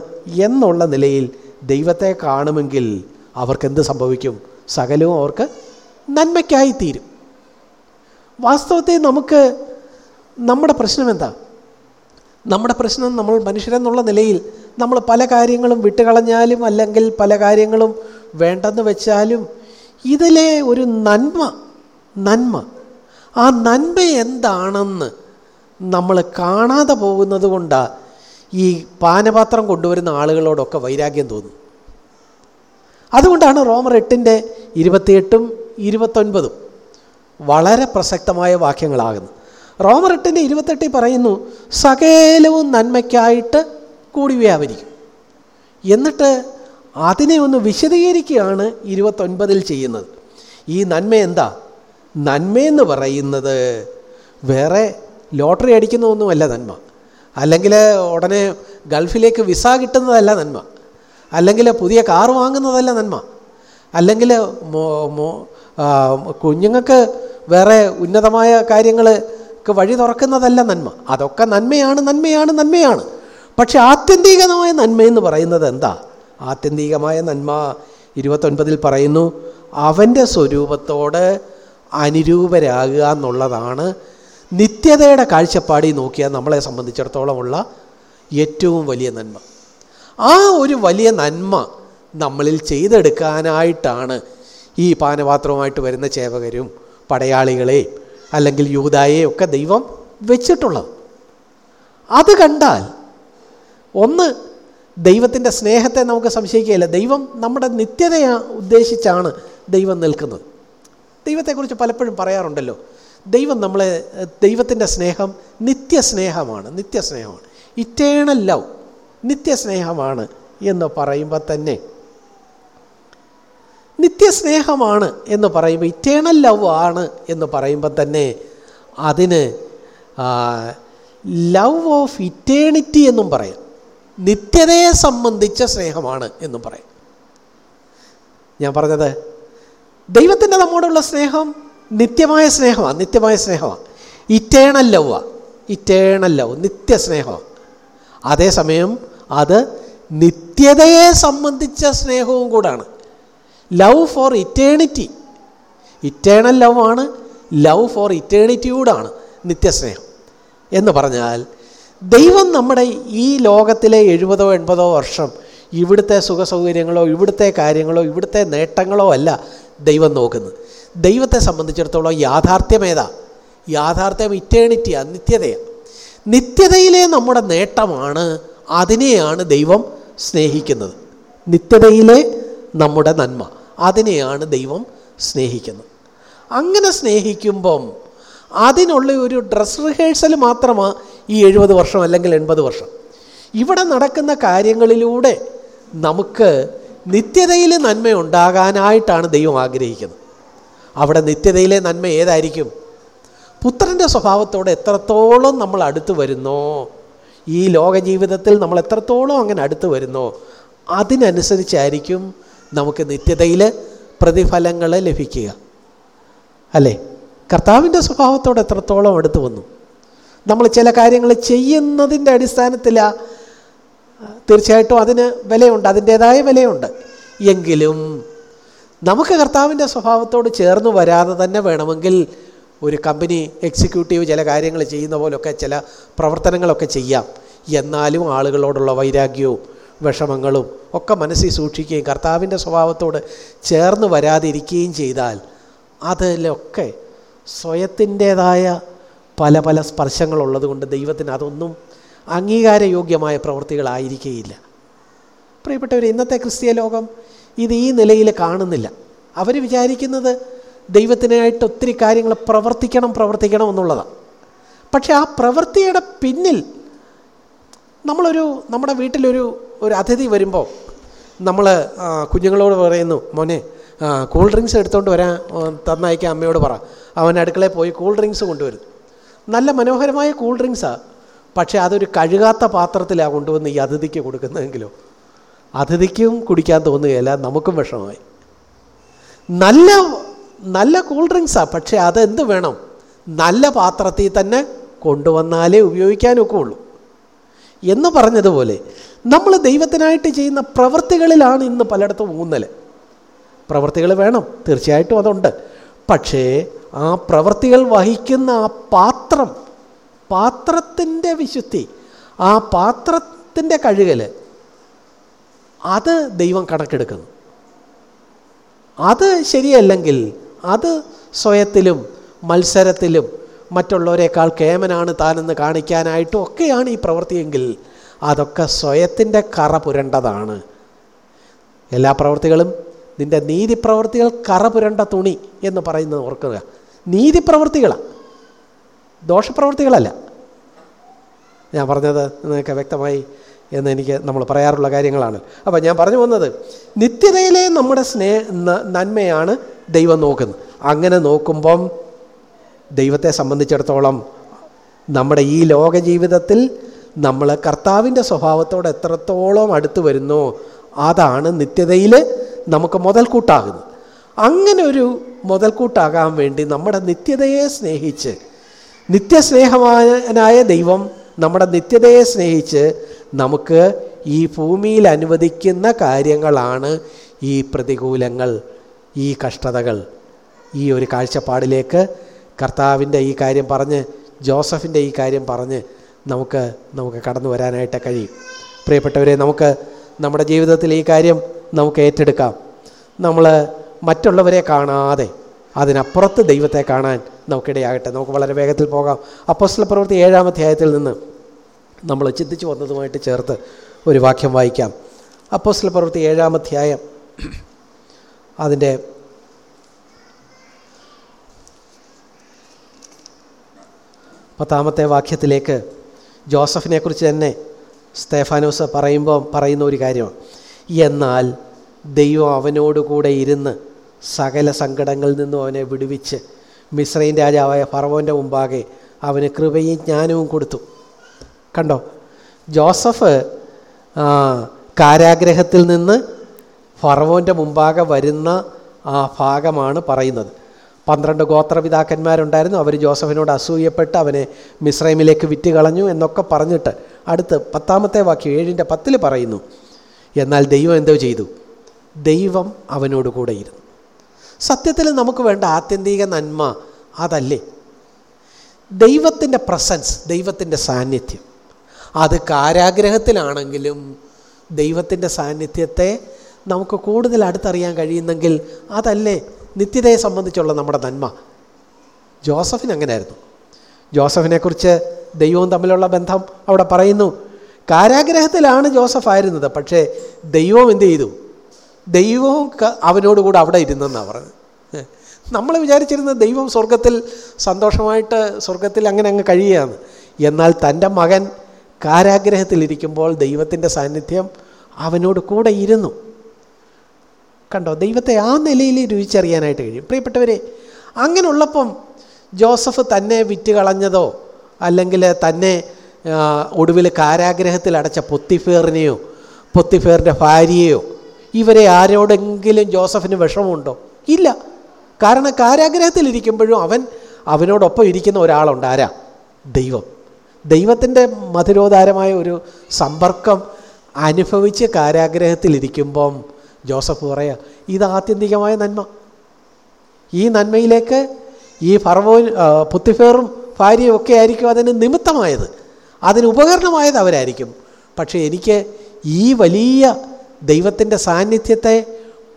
എന്നുള്ള നിലയിൽ ദൈവത്തെ കാണുമെങ്കിൽ അവർക്കെന്ത് സംഭവിക്കും? സകലവും അവർക്ക് നന്മയ്ക്കായി തീരും. വാസ്തവത്തെ നമുക്ക് നമ്മുടെ പ്രശ്നം എന്താ? നമ്മുടെ പ്രശ്നം നമ്മൾ മനുഷ്യരെന്നുള്ള നിലയിൽ നമ്മൾ പല കാര്യങ്ങളും വിട്ടുകളഞ്ഞാലും അല്ലെങ്കിൽ പല കാര്യങ്ങളും വേണ്ടെന്ന് വെച്ചാലും ഇതിലെ ഒരു നന്മ നന്മ. ആ നന്മ എന്താണെന്ന് നമ്മൾ കാണാതെ പോകുന്നത് കൊണ്ടാണ് ഈ പാനപാത്രം കൊണ്ടുവരുന്ന ആളുകളോടൊക്കെ വൈരാഗ്യം തോന്നും. അതുകൊണ്ടാണ് റോമർ എട്ടിന്റെ ഇരുപത്തിയെട്ടും ഇരുപത്തൊൻപതും വളരെ പ്രസക്തമായ വാക്യങ്ങളാകുന്നു റോമർ എട്ടിന്റെ ഇരുപത്തെട്ടിൽ പറയുന്നു സകലവും നന്മയ്ക്കായിട്ട് കൂടി വ്യാപരിക്കും എന്നിട്ട് അതിനെ ഒന്ന് വിശദീകരിക്കുകയാണ് ഇരുപത്തൊൻപതിൽ ചെയ്യുന്നത്. ഈ നന്മ എന്താ? നന്മയെന്ന് പറയുന്നത് വേറെ ലോട്ടറി അടിക്കുന്നതൊന്നുമല്ല നന്മ. അല്ലെങ്കിൽ ഉടനെ ഗൾഫിലേക്ക് വിസ കിട്ടുന്നതല്ല നന്മ. അല്ലെങ്കിൽ പുതിയ കാർ വാങ്ങുന്നതല്ല നന്മ. അല്ലെങ്കിൽ കുഞ്ഞുങ്ങൾക്ക് വേറെ ഉന്നതമായ കാര്യങ്ങൾക്ക് വഴി തുറക്കുന്നതല്ല നന്മ. അതൊക്കെ നന്മയാണ് നന്മയാണ് നന്മയാണ്. പക്ഷെ ആത്യന്തികമായ നന്മയെന്ന് പറയുന്നത് എന്താ? ആത്യന്തികമായ നന്മ ഇരുപത്തൊൻപതിൽ പറയുന്നു അവന്റെ സ്വരൂപത്തോട് അനുരൂപരാകുക എന്നുള്ളതാണ് നിത്യതയുടെ കാഴ്ചപ്പാടി നോക്കിയാൽ നമ്മളെ സംബന്ധിച്ചിടത്തോളമുള്ള ഏറ്റവും വലിയ നന്മ. ആ ഒരു വലിയ നന്മ നമ്മളിൽ ചെയ്തെടുക്കാനായിട്ടാണ് ഈ പാനപാത്രവുമായിട്ട് വരുന്ന ചേവകരും പടയാളികളെയും അല്ലെങ്കിൽ യൂതായെയും ഒക്കെ ദൈവം വെച്ചിട്ടുള്ളത്. അത് കണ്ടാൽ ഒന്ന് ദൈവത്തിന്റെ സ്നേഹത്തെ നമുക്ക് സംശയിക്കുകയില്ല. ദൈവം നമ്മുടെ നിത്യതയെ ഉദ്ദേശിച്ചാണ് ദൈവം നിൽക്കുന്നത്. ദൈവത്തെക്കുറിച്ച് പലപ്പോഴും പറയാറുണ്ടല്ലോ. ദൈവം നമ്മളെ ദൈവത്തിന്റെ സ്നേഹം നിത്യസ്നേഹമാണ് നിത്യസ്നേഹമാണ്. ഇറ്റേണൽ ലവ് നിത്യസ്നേഹമാണ് എന്ന് പറയുമ്പോൾ തന്നെ നിത്യസ്നേഹമാണ് എന്ന് പറയുമ്പോൾ ഇറ്റേണൽ ലവ് ആണ് എന്ന് പറയുമ്പോൾ തന്നെ അതിന് ലവ് ഓഫ് ഇറ്റേണിറ്റി എന്നും പറയാം. നിത്യതയെ സംബന്ധിച്ച സ്നേഹമാണ് എന്ന് പറയും. ഞാൻ പറഞ്ഞത് ദൈവത്തിന്റെ നമ്മോടുള്ള സ്നേഹം നിത്യമായ സ്നേഹമാണ് നിത്യമായ സ്നേഹമാണ്. ഇറ്റേണൽ ലവ് ഇറ്റേണൽ ലവ് നിത്യ സ്നേഹമാണ് അതേസമയം അത് നിത്യതയെ സംബന്ധിച്ച സ്നേഹവും കൂടാണ്. Love for eternity eternal love ആണ് ലവ് ഫോർ ഇറ്റേണിറ്റിയൂടാണ് നിത്യസ്നേഹം. എന്ന് പറഞ്ഞാൽ ദൈവം നമ്മുടെ ഈ ലോകത്തിലെ എഴുപതോ എൺപതോ വർഷം ഇവിടുത്തെ സുഖസൗകര്യങ്ങളോ ഇവിടുത്തെ കാര്യങ്ങളോ ഇവിടുത്തെ നേട്ടങ്ങളോ അല്ല ദൈവം നോക്കുന്നത്. ദൈവത്തെ സംബന്ധിച്ചിടത്തോളം യാഥാർത്ഥ്യമേതാ യാഥാർത്ഥ്യം ഇറ്റേണിറ്റിയാണ് നിത്യതയാണ് നിത്യതയിലെ നമ്മുടെ നേട്ടമാണ് അതിനെയാണ് ദൈവം സ്നേഹിക്കുന്നത്. നിത്യതയിലെ നമ്മുടെ നന്മ അതിനെയാണ് ദൈവം സ്നേഹിക്കുന്നത്. അങ്ങനെ സ്നേഹിക്കുമ്പം അതിനുള്ള ഒരു ഡ്രസ് റിഹേഴ്സൽ മാത്രമാണ് ഈ എഴുപത് വർഷം അല്ലെങ്കിൽ എൺപത് വർഷം. ഇവിടെ നടക്കുന്ന കാര്യങ്ങളിലൂടെ നമുക്ക് നിത്യതയിൽ നന്മ ഉണ്ടാകാനായിട്ടാണ് ദൈവം ആഗ്രഹിക്കുന്നത്. അവിടെ നിത്യതയിലെ നന്മ ഏതായിരിക്കും? പുത്രന്റെ സ്വഭാവത്തോടെ എത്രത്തോളം നമ്മൾ അടുത്ത് വരുന്നോ? ഈ ലോക ജീവിതത്തിൽ നമ്മൾ എത്രത്തോളം അങ്ങനെ അടുത്ത് വരുന്നോ? അതിനനുസരിച്ചായിരിക്കും നമുക്ക് നിത്യതയിൽ പ്രതിഫലങ്ങൾ ലഭിക്കുക. അല്ലേ? കർത്താവിന്റെ സ്വഭാവത്തോടെ എത്രത്തോളം അടുത്ത് വന്നു? നമ്മൾ ചില കാര്യങ്ങൾ ചെയ്യുന്നതിന്റെ അടിസ്ഥാനത്തിലാണ് തീർച്ചയായിട്ടും അതിന് വിലയുണ്ട് അതിന്റേതായ വിലയുണ്ട്. എങ്കിലും നമുക്ക് കർത്താവിന്റെ സ്വഭാവത്തോട് ചേർന്ന് വരാതെ തന്നെ വേണമെങ്കിൽ ഒരു കമ്പനി എക്സിക്യൂട്ടീവ് ചില കാര്യങ്ങൾ ചെയ്യുന്ന പോലൊക്കെ ചില പ്രവർത്തനങ്ങളൊക്കെ ചെയ്യാം. എന്നാലും ആളുകളോടുള്ള വൈരാഗ്യവും വിഷമങ്ങളും ഒക്കെ മനസ്സിൽ സൂക്ഷിക്കുകയും കർത്താവിന്റെ സ്വഭാവത്തോട് ചേർന്ന് വരാതിരിക്കുകയും ചെയ്താൽ അതിലൊക്കെ സ്വയത്തിന്റേതായ പല പല സ്പർശങ്ങളുള്ളത് കൊണ്ട് ദൈവത്തിന് അതൊന്നും അംഗീകാരയോഗ്യമായ പ്രവൃത്തികളായിരിക്കുകയില്ല പ്രിയപ്പെട്ടവർ ഇന്നത്തെ ക്രിസ്തീയ ലോകം ഇത് ഈ നിലയിൽ കാണുന്നില്ല. അവർ വിചാരിക്കുന്നത് ദൈവത്തിനായിട്ട് ഒത്തിരി കാര്യങ്ങൾ പ്രവർത്തിക്കണം പ്രവർത്തിക്കണം എന്നുള്ളതാണ്. പക്ഷേ ആ പ്രവൃത്തിയുടെ പിന്നിൽ നമ്മളൊരു നമ്മുടെ വീട്ടിലൊരു ഒരു അതിഥി വരുമ്പോൾ നമ്മൾ കുഞ്ഞുങ്ങളോട് പറയുന്നു മോനെ കൂൾ ഡ്രിങ്ക്സ് എടുത്തുകൊണ്ട് വരാൻ തന്നയക്കാൻ അമ്മയോട് പറ. അവൻ അടുക്കളയിൽ പോയി കൂൾ ഡ്രിങ്ക്സ് കൊണ്ടുവരും. നല്ല മനോഹരമായ കൂൾ ഡ്രിങ്ക്സാണ് പക്ഷേ അതൊരു കഴുകാത്ത പാത്രത്തിലാണ് കൊണ്ടുവന്ന് ഈ അതിഥിക്ക് കൊടുക്കുന്നതെങ്കിലോ? അതിഥിക്കും കുടിക്കാൻ തോന്നുകയില്ല നമുക്കും വിഷമമായി. നല്ല നല്ല കൂൾ ഡ്രിങ്ക്സാണ് പക്ഷേ അതെന്ത് വേണം? നല്ല പാത്രത്തിൽ തന്നെ കൊണ്ടുവന്നാലേ ഉപയോഗിക്കാനൊക്കെ ഉള്ളൂ എന്ന് പറഞ്ഞതുപോലെ നമ്മൾ ദൈവത്തിനായിട്ട് ചെയ്യുന്ന പ്രവൃത്തികളിലാണ് ഇന്ന് പലയിടത്തും ഊന്നൽ പ്രവൃത്തികൾ വേണം. തീർച്ചയായിട്ടും അതുണ്ട്. പക്ഷേ ആ പ്രവൃത്തികൾ വഹിക്കുന്ന ആ പാത്രം പാത്രത്തിന്റെ വിശുദ്ധി ആ പാത്രത്തിന്റെ കഴുകൽ അത് ദൈവം കണക്കെടുക്കുന്നു. അത് ശരിയല്ലെങ്കിൽ അത് സ്വയത്തിലും മത്സരത്തിലും മറ്റുള്ളവരെക്കാൾ കേമനാണ് താനെന്ന് കാണിക്കാനായിട്ടും ഒക്കെയാണ് ഈ പ്രവൃത്തിയെങ്കിൽ അതൊക്കെ സ്വയത്തിന്റെ കറ പുരണ്ടതാണ്. എല്ലാ പ്രവൃത്തികളും നിന്റെ നീതി പ്രവൃത്തികൾ കറ പുരണ്ട തുണി എന്ന് പറയുന്നത് ഓർക്കുക. നീതി പ്രവൃത്തികളാണ് ദോഷപ്രവൃത്തികളല്ല. ഞാൻ പറഞ്ഞത് നിങ്ങൾക്ക് വ്യക്തമായി എന്ന് എനിക്ക് നമ്മൾ പറയാറുള്ള കാര്യങ്ങളാണ്. അപ്പോൾ ഞാൻ പറഞ്ഞു വന്നത് നിത്യതയിലെ നമ്മുടെ സ്നേഹ നന്മയാണ് ദൈവം നോക്കുന്നത്. അങ്ങനെ നോക്കുമ്പം ദൈവത്തെ സംബന്ധിച്ചിടത്തോളം നമ്മുടെ ഈ ലോക ജീവിതത്തിൽ നമ്മൾ കർത്താവിന്റെ സ്വഭാവത്തോട് എത്രത്തോളം അടുത്ത് വരുന്നു അതാണ് നിത്യതയിൽ നമുക്ക് മുതൽക്കൂട്ടാകുന്നത് അങ്ങനെ ഒരു മുതൽക്കൂട്ടാകാൻ വേണ്ടി നമ്മുടെ നിത്യതയെ സ്നേഹിച്ച് നിത്യസ്നേഹവാനായ ദൈവം നമ്മുടെ നിത്യതയെ സ്നേഹിച്ച് നമുക്ക് ഈ ഭൂമിയിൽ അനുവദിക്കുന്ന കാര്യങ്ങളാണ് ഈ പ്രതികൂലങ്ങൾ ഈ കഷ്ടതകൾ. ഈ ഒരു കാഴ്ചപ്പാടിലേക്ക് കർത്താവിന്റെ ഈ കാര്യം പറഞ്ഞ് ജോസഫിന്റെ ഈ കാര്യം പറഞ്ഞ് നമുക്ക് നമുക്ക് കടന്നു വരാനായിട്ട് കഴിയും. പ്രിയപ്പെട്ടവരെ നമുക്ക് നമ്മുടെ ജീവിതത്തിൽ ഈ കാര്യം നമുക്ക് ഏറ്റെടുക്കാം. നമ്മൾ മറ്റുള്ളവരെ കാണാതെ അതിനപ്പുറത്ത് ദൈവത്തെ കാണാൻ നമുക്കിടയാകട്ടെ. നമുക്ക് വളരെ വേഗത്തിൽ പോകാം. അപ്പോസ്റ്റൽ പ്രവൃത്തി ഏഴാം അധ്യായത്തിൽ നിന്ന് നമ്മൾ ചിന്തിച്ചു വന്നതുമായിട്ട് ചേർത്ത് ഒരു വാക്യം വായിക്കാം. അപ്പോസ്റ്റൽ പ്രവൃത്തി ഏഴാം അധ്യായം അതിന്റെ പത്താമത്തെ വാക്യത്തിലേക്ക് ജോസഫിനെക്കുറിച്ച് തന്നെ സ്തേഫാനോസ് പറയുമ്പോൾ പറയുന്ന ഒരു കാര്യമാണ്. എന്നാൽ ദൈവം അവനോടുകൂടെ ഇരുന്ന് സകല സങ്കടങ്ങളിൽ നിന്നും അവനെ വിടുവിച്ച് മിശ്രൈൻ രാജാവായ ഫറവോന്റെ മുമ്പാകെ അവന് കൃപയും ജ്ഞാനവും കൊടുത്തു. കണ്ടോ? ജോസഫ് കാരാഗ്രഹത്തിൽ നിന്ന് ഫറവോന്റെ മുമ്പാകെ വരുന്ന ആ ഭാഗമാണ് പറയുന്നത്. പന്ത്രണ്ട് ഗോത്രപിതാക്കന്മാരുണ്ടായിരുന്നു. അവർ ജോസഫിനോട് അസൂയപ്പെട്ട് അവനെ മിശ്രൈമിലേക്ക് വിറ്റ് കളഞ്ഞു എന്നൊക്കെ പറഞ്ഞിട്ട് അടുത്ത് പത്താമത്തെ വാക്യം ഏഴിന്റെ പത്തിൽ പറയുന്നു. എന്നാൽ ദൈവം എന്തോ ചെയ്തു? ദൈവം അവനോട് കൂടെ ഇരുന്നു. സത്യത്തിൽ നമുക്ക് വേണ്ട ആത്യന്തിക നന്മ അതല്ലേ? ദൈവത്തിന്റെ പ്രസൻസ് ദൈവത്തിന്റെ സാന്നിധ്യം. അത് കാരാഗ്രഹത്തിലാണെങ്കിലും ദൈവത്തിന്റെ സാന്നിധ്യത്തെ നമുക്ക് കൂടുതൽ അടുത്തറിയാൻ കഴിയുന്നെങ്കിൽ അതല്ലേ നിത്യതയെ സംബന്ധിച്ചുള്ള നമ്മുടെ നന്മ? ജോസഫിന് അങ്ങനെയായിരുന്നു. ജോസഫിനെക്കുറിച്ച് ദൈവവും തമ്മിലുള്ള ബന്ധം അവിടെ പറയുന്നു. കാരാഗ്രഹത്തിലാണ് ജോസഫ് ആയിരുന്നത്. പക്ഷേ ദൈവം എന്ത് ചെയ്തു? ദൈവവും അവനോടുകൂടെ അവനോട് കൂടെ അവിടെ ഇരുന്നെന്നാണ് പറഞ്ഞത്. നമ്മൾ വിചാരിച്ചിരുന്നത് ദൈവം സ്വർഗത്തിൽ സന്തോഷമായിട്ട് സ്വർഗത്തിൽ അങ്ങനെ അങ്ങ് കഴിയുകയാണ്. എന്നാൽ തന്റെ മകൻ കാരാഗ്രഹത്തിലിരിക്കുമ്പോൾ ദൈവത്തിന്റെ സാന്നിധ്യം അവനോട് കൂടെ ഇരുന്നു. കണ്ടോ ദൈവത്തെ ആ നിലയിൽ രുചിച്ചറിയാനായിട്ട് കഴിയും. പ്രിയപ്പെട്ടവരെ അങ്ങനെയുള്ളപ്പം ജോസഫ് തന്നെ വിറ്റ് കളഞ്ഞതോ അല്ലെങ്കിൽ തന്നെ ഒടുവിൽ കാരാഗ്രഹത്തിൽ അടച്ച പൊത്തിഫേറിനെയോ പൊത്തിഫേറിന്റെ ഭാര്യയോ ഇവരെ ആരോടെങ്കിലും ജോസഫിന് വിഷമമുണ്ടോ? ഇല്ല. കാരണം കാരാഗ്രഹത്തിലിരിക്കുമ്പോഴും അവൻ അവനോടൊപ്പം ഇരിക്കുന്ന ഒരാളുണ്ട്. ആരാ? ദൈവം. ദൈവത്തിന്റെ മധുരോധാരമായ ഒരു സമ്പർക്കം അനുഭവിച്ച് കാരാഗ്രഹത്തിലിരിക്കുമ്പം ജോസഫ് പറയുക ഇത് ആത്യന്തികമായ നന്മ. ഈ നന്മയിലേക്ക് ഈ ഫർവോൻ പുത്തിഫേറും ഭാര്യയും ഒക്കെ ആയിരിക്കും അതിന് നിമിത്തമായത്. അതിന് ഉപകരണമായത് അവരായിരിക്കും. പക്ഷേ എനിക്ക് ഈ വലിയ ദൈവത്തിന്റെ സാന്നിധ്യത്തെ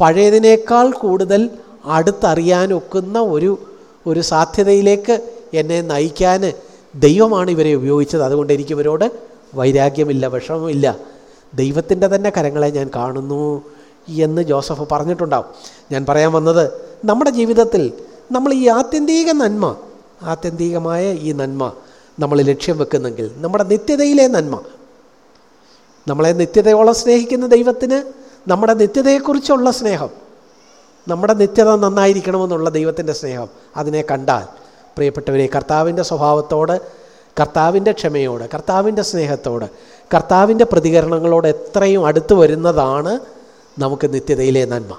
പഴയതിനേക്കാൾ കൂടുതൽ അടുത്തറിയാനൊക്കുന്ന ഒരു ഒരു സാധ്യതയിലേക്ക് എന്നെ നയിക്കാൻ ദൈവമാണ് ഇവരെ ഉപയോഗിച്ചത്. അതുകൊണ്ട് എനിക്ക് ഇവരോട് വൈരാഗ്യമില്ല വിഷമമില്ല. ദൈവത്തിന്റെ തന്നെ കരങ്ങളെ ഞാൻ കാണുന്നു എന്ന് ജോസഫ് പറഞ്ഞിട്ടുണ്ടാവും. ഞാൻ പറയാൻ വന്നത് നമ്മുടെ ജീവിതത്തിൽ നമ്മൾ ഈ ആത്യന്തിക നന്മ ആത്യന്തികമായ ഈ നന്മ നമ്മൾ ലക്ഷ്യം വെക്കുന്നെങ്കിൽ നമ്മുടെ നിത്യതയിലെ നന്മ. നമ്മളെ നിത്യതയോളം സ്നേഹിക്കുന്ന ദൈവത്തിന് നമ്മുടെ നിത്യതയെക്കുറിച്ചുള്ള സ്നേഹം നമ്മുടെ നിത്യത നന്നായിരിക്കണമെന്നുള്ള ദൈവത്തിന്റെ സ്നേഹം അതിനെ കണ്ടാൽ പ്രിയപ്പെട്ടവരെ കർത്താവിന്റെ സ്വഭാവത്തോട് കർത്താവിന്റെ ക്ഷമയോട് കർത്താവിന്റെ സ്നേഹത്തോട് കർത്താവിന്റെ പ്രതികരണങ്ങളോട് എത്രയും അടുത്ത് വരുന്നതാണ് നമുക്ക് നിത്യതയിലെ നന്മ.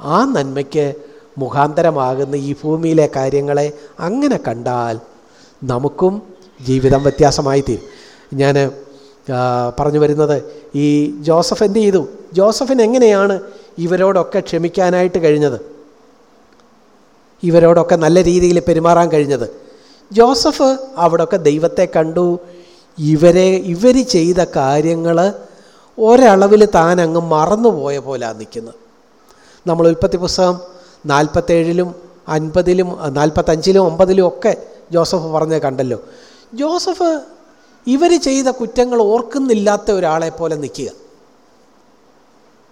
ആ നന്മയ്ക്ക് മുഖാന്തരമാകുന്ന ഈ ഭൂമിയിലെ കാര്യങ്ങളെ അങ്ങനെ കണ്ടാൽ നമുക്കും ജീവിതം വ്യത്യാസമായി തീരും. ഞാൻ പറഞ്ഞു വരുന്നത് ഈ ജോസഫ് എന്ത് ചെയ്തു? ജോസഫിന് എങ്ങനെയാണ് ഇവരോടൊക്കെ ക്ഷമിക്കാനായിട്ട് കഴിഞ്ഞത്? ഇവരോടൊക്കെ നല്ല രീതിയിൽ പെരുമാറാൻ കഴിഞ്ഞത്? ജോസഫ് അവിടെയൊക്കെ ദൈവത്തെ കണ്ടു. ഇവരെ ഇവർ ചെയ്ത കാര്യങ്ങൾ ഒരളവിൽ താൻ അങ്ങ് മറന്നുപോയ പോലാണ് നിൽക്കുന്നത്. നമ്മൾ ഉൽപ്പത്തി പുസ്തകം നാൽപ്പത്തേഴിലും അൻപതിലും നാൽപ്പത്തഞ്ചിലും ഒമ്പതിലും ഒക്കെ ജോസഫ് പറഞ്ഞത് കണ്ടല്ലോ. ജോസഫ് ഇവർ ചെയ്ത കുറ്റങ്ങൾ ഓർക്കുന്നില്ലാത്ത ഒരാളെ പോലെ നിൽക്കുക.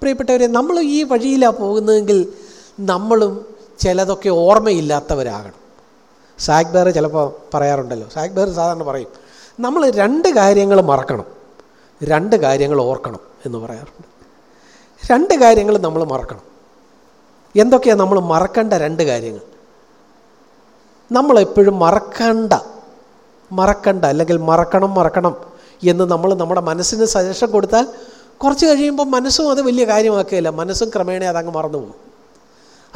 പ്രിയപ്പെട്ടവരെ നമ്മൾ ഈ വഴിയിലാണ് പോകുന്നതെങ്കിൽ നമ്മളും ചിലതൊക്കെ ഓർമ്മയില്ലാത്തവരാകണം. സാഗ്ബേർ ചിലപ്പോൾ പറയാറുണ്ടല്ലോ. സാഗ്ബേർ സാധാരണ പറയും നമ്മൾ രണ്ട് കാര്യങ്ങൾ മറക്കണം. രണ്ട് കാര്യങ്ങൾ ഓർക്കണം എന്ന് പറയാറുണ്ട്. രണ്ട് കാര്യങ്ങൾ നമ്മൾ മറക്കണം. എന്തൊക്കെയാണ് നമ്മൾ മറക്കേണ്ട രണ്ട് കാര്യങ്ങൾ? നമ്മളെപ്പോഴും മറക്കണ്ട മറക്കണ്ട അല്ലെങ്കിൽ മറക്കണം മറക്കണം എന്ന് നമ്മൾ നമ്മുടെ മനസ്സിന് സജഷൻ കൊടുത്താൽ കുറച്ച് കഴിയുമ്പോൾ മനസ്സും അത് വലിയ കാര്യമാക്കുകയില്ല. മനസ്സും ക്രമേണ അതങ്ങ് മറന്നു പോകും.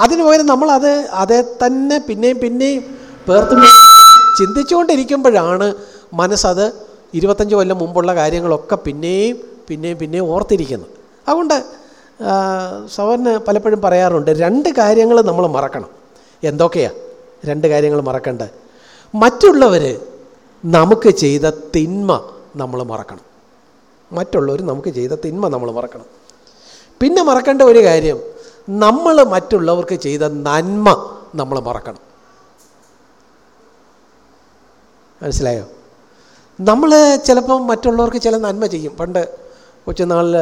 അതിന് പകരം നമ്മളത് അതേ തന്നെ പിന്നെയും പിന്നെയും പേർത്തും ചിന്തിച്ചുകൊണ്ടിരിക്കുമ്പോഴാണ് മനസ്സത് ഇരുപത്തഞ്ച് കൊല്ലം മുമ്പുള്ള കാര്യങ്ങളൊക്കെ പിന്നെയും പിന്നെയും പിന്നെയും ഓർത്തിരിക്കുന്നത്. അതുകൊണ്ട് സവർന് പലപ്പോഴും പറയാറുണ്ട് രണ്ട് കാര്യങ്ങൾ നമ്മൾ മറക്കണം. എന്തൊക്കെയാണ് രണ്ട് കാര്യങ്ങൾ മറക്കേണ്ടത് മറ്റുള്ളവർ നമുക്ക് ചെയ്ത തിന്മ നമ്മൾ മറക്കണം. മറ്റുള്ളവർ നമുക്ക് ചെയ്ത തിന്മ നമ്മൾ മറക്കണം. പിന്നെ മറക്കേണ്ട ഒരു കാര്യം നമ്മൾ മറ്റുള്ളവർക്ക് ചെയ്ത നന്മ നമ്മൾ മറക്കണം. മനസ്സിലായോ? നമ്മൾ ചിലപ്പം മറ്റുള്ളവർക്ക് ചില നന്മ ചെയ്യും. പണ്ട് കൊച്ചുനാളിൽ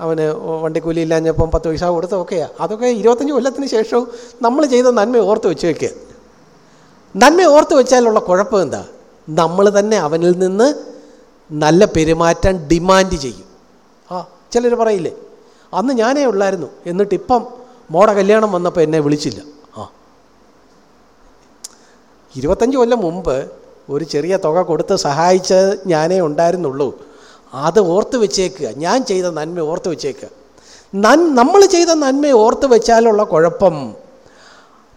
അവന് വണ്ടിക്കൂലി ഇല്ലാഞ്ഞപ്പം പത്ത് പൈസ കൊടുത്തൊക്കെയാണ് അതൊക്കെ ഇരുപത്തഞ്ച് കൊല്ലത്തിന് ശേഷവും നമ്മൾ ചെയ്ത നന്മ ഓർത്ത് വെച്ച് വയ്ക്കുക നന്മ ഓർത്ത് വെച്ചാലുള്ള കുഴപ്പം എന്താ? നമ്മൾ തന്നെ അവനിൽ നിന്ന് നല്ല പെരുമാറ്റം ഡിമാൻഡ് ചെയ്യും. ആ ചിലർ പറയില്ലേ അന്ന് ഞാനേ ഉള്ളായിരുന്നു എന്നിട്ട് ഇപ്പം മോടെ കല്യാണം വന്നപ്പോൾ എന്നെ വിളിച്ചില്ല. ആ. ഇരുപത്തഞ്ച് കൊല്ലം മുമ്പ് ഒരു ചെറിയ തുക കൊടുത്ത് സഹായിച്ച ഞാനേ ഉണ്ടായിരുന്നുള്ളൂ. അത് ഓർത്ത് വെച്ചേക്കുക. ഞാൻ ചെയ്ത നന്മ ഓർത്ത് വെച്ചേക്കുക. നൻ നമ്മൾ ചെയ്ത നന്മ ഓർത്ത് വെച്ചാലുള്ള കുഴപ്പം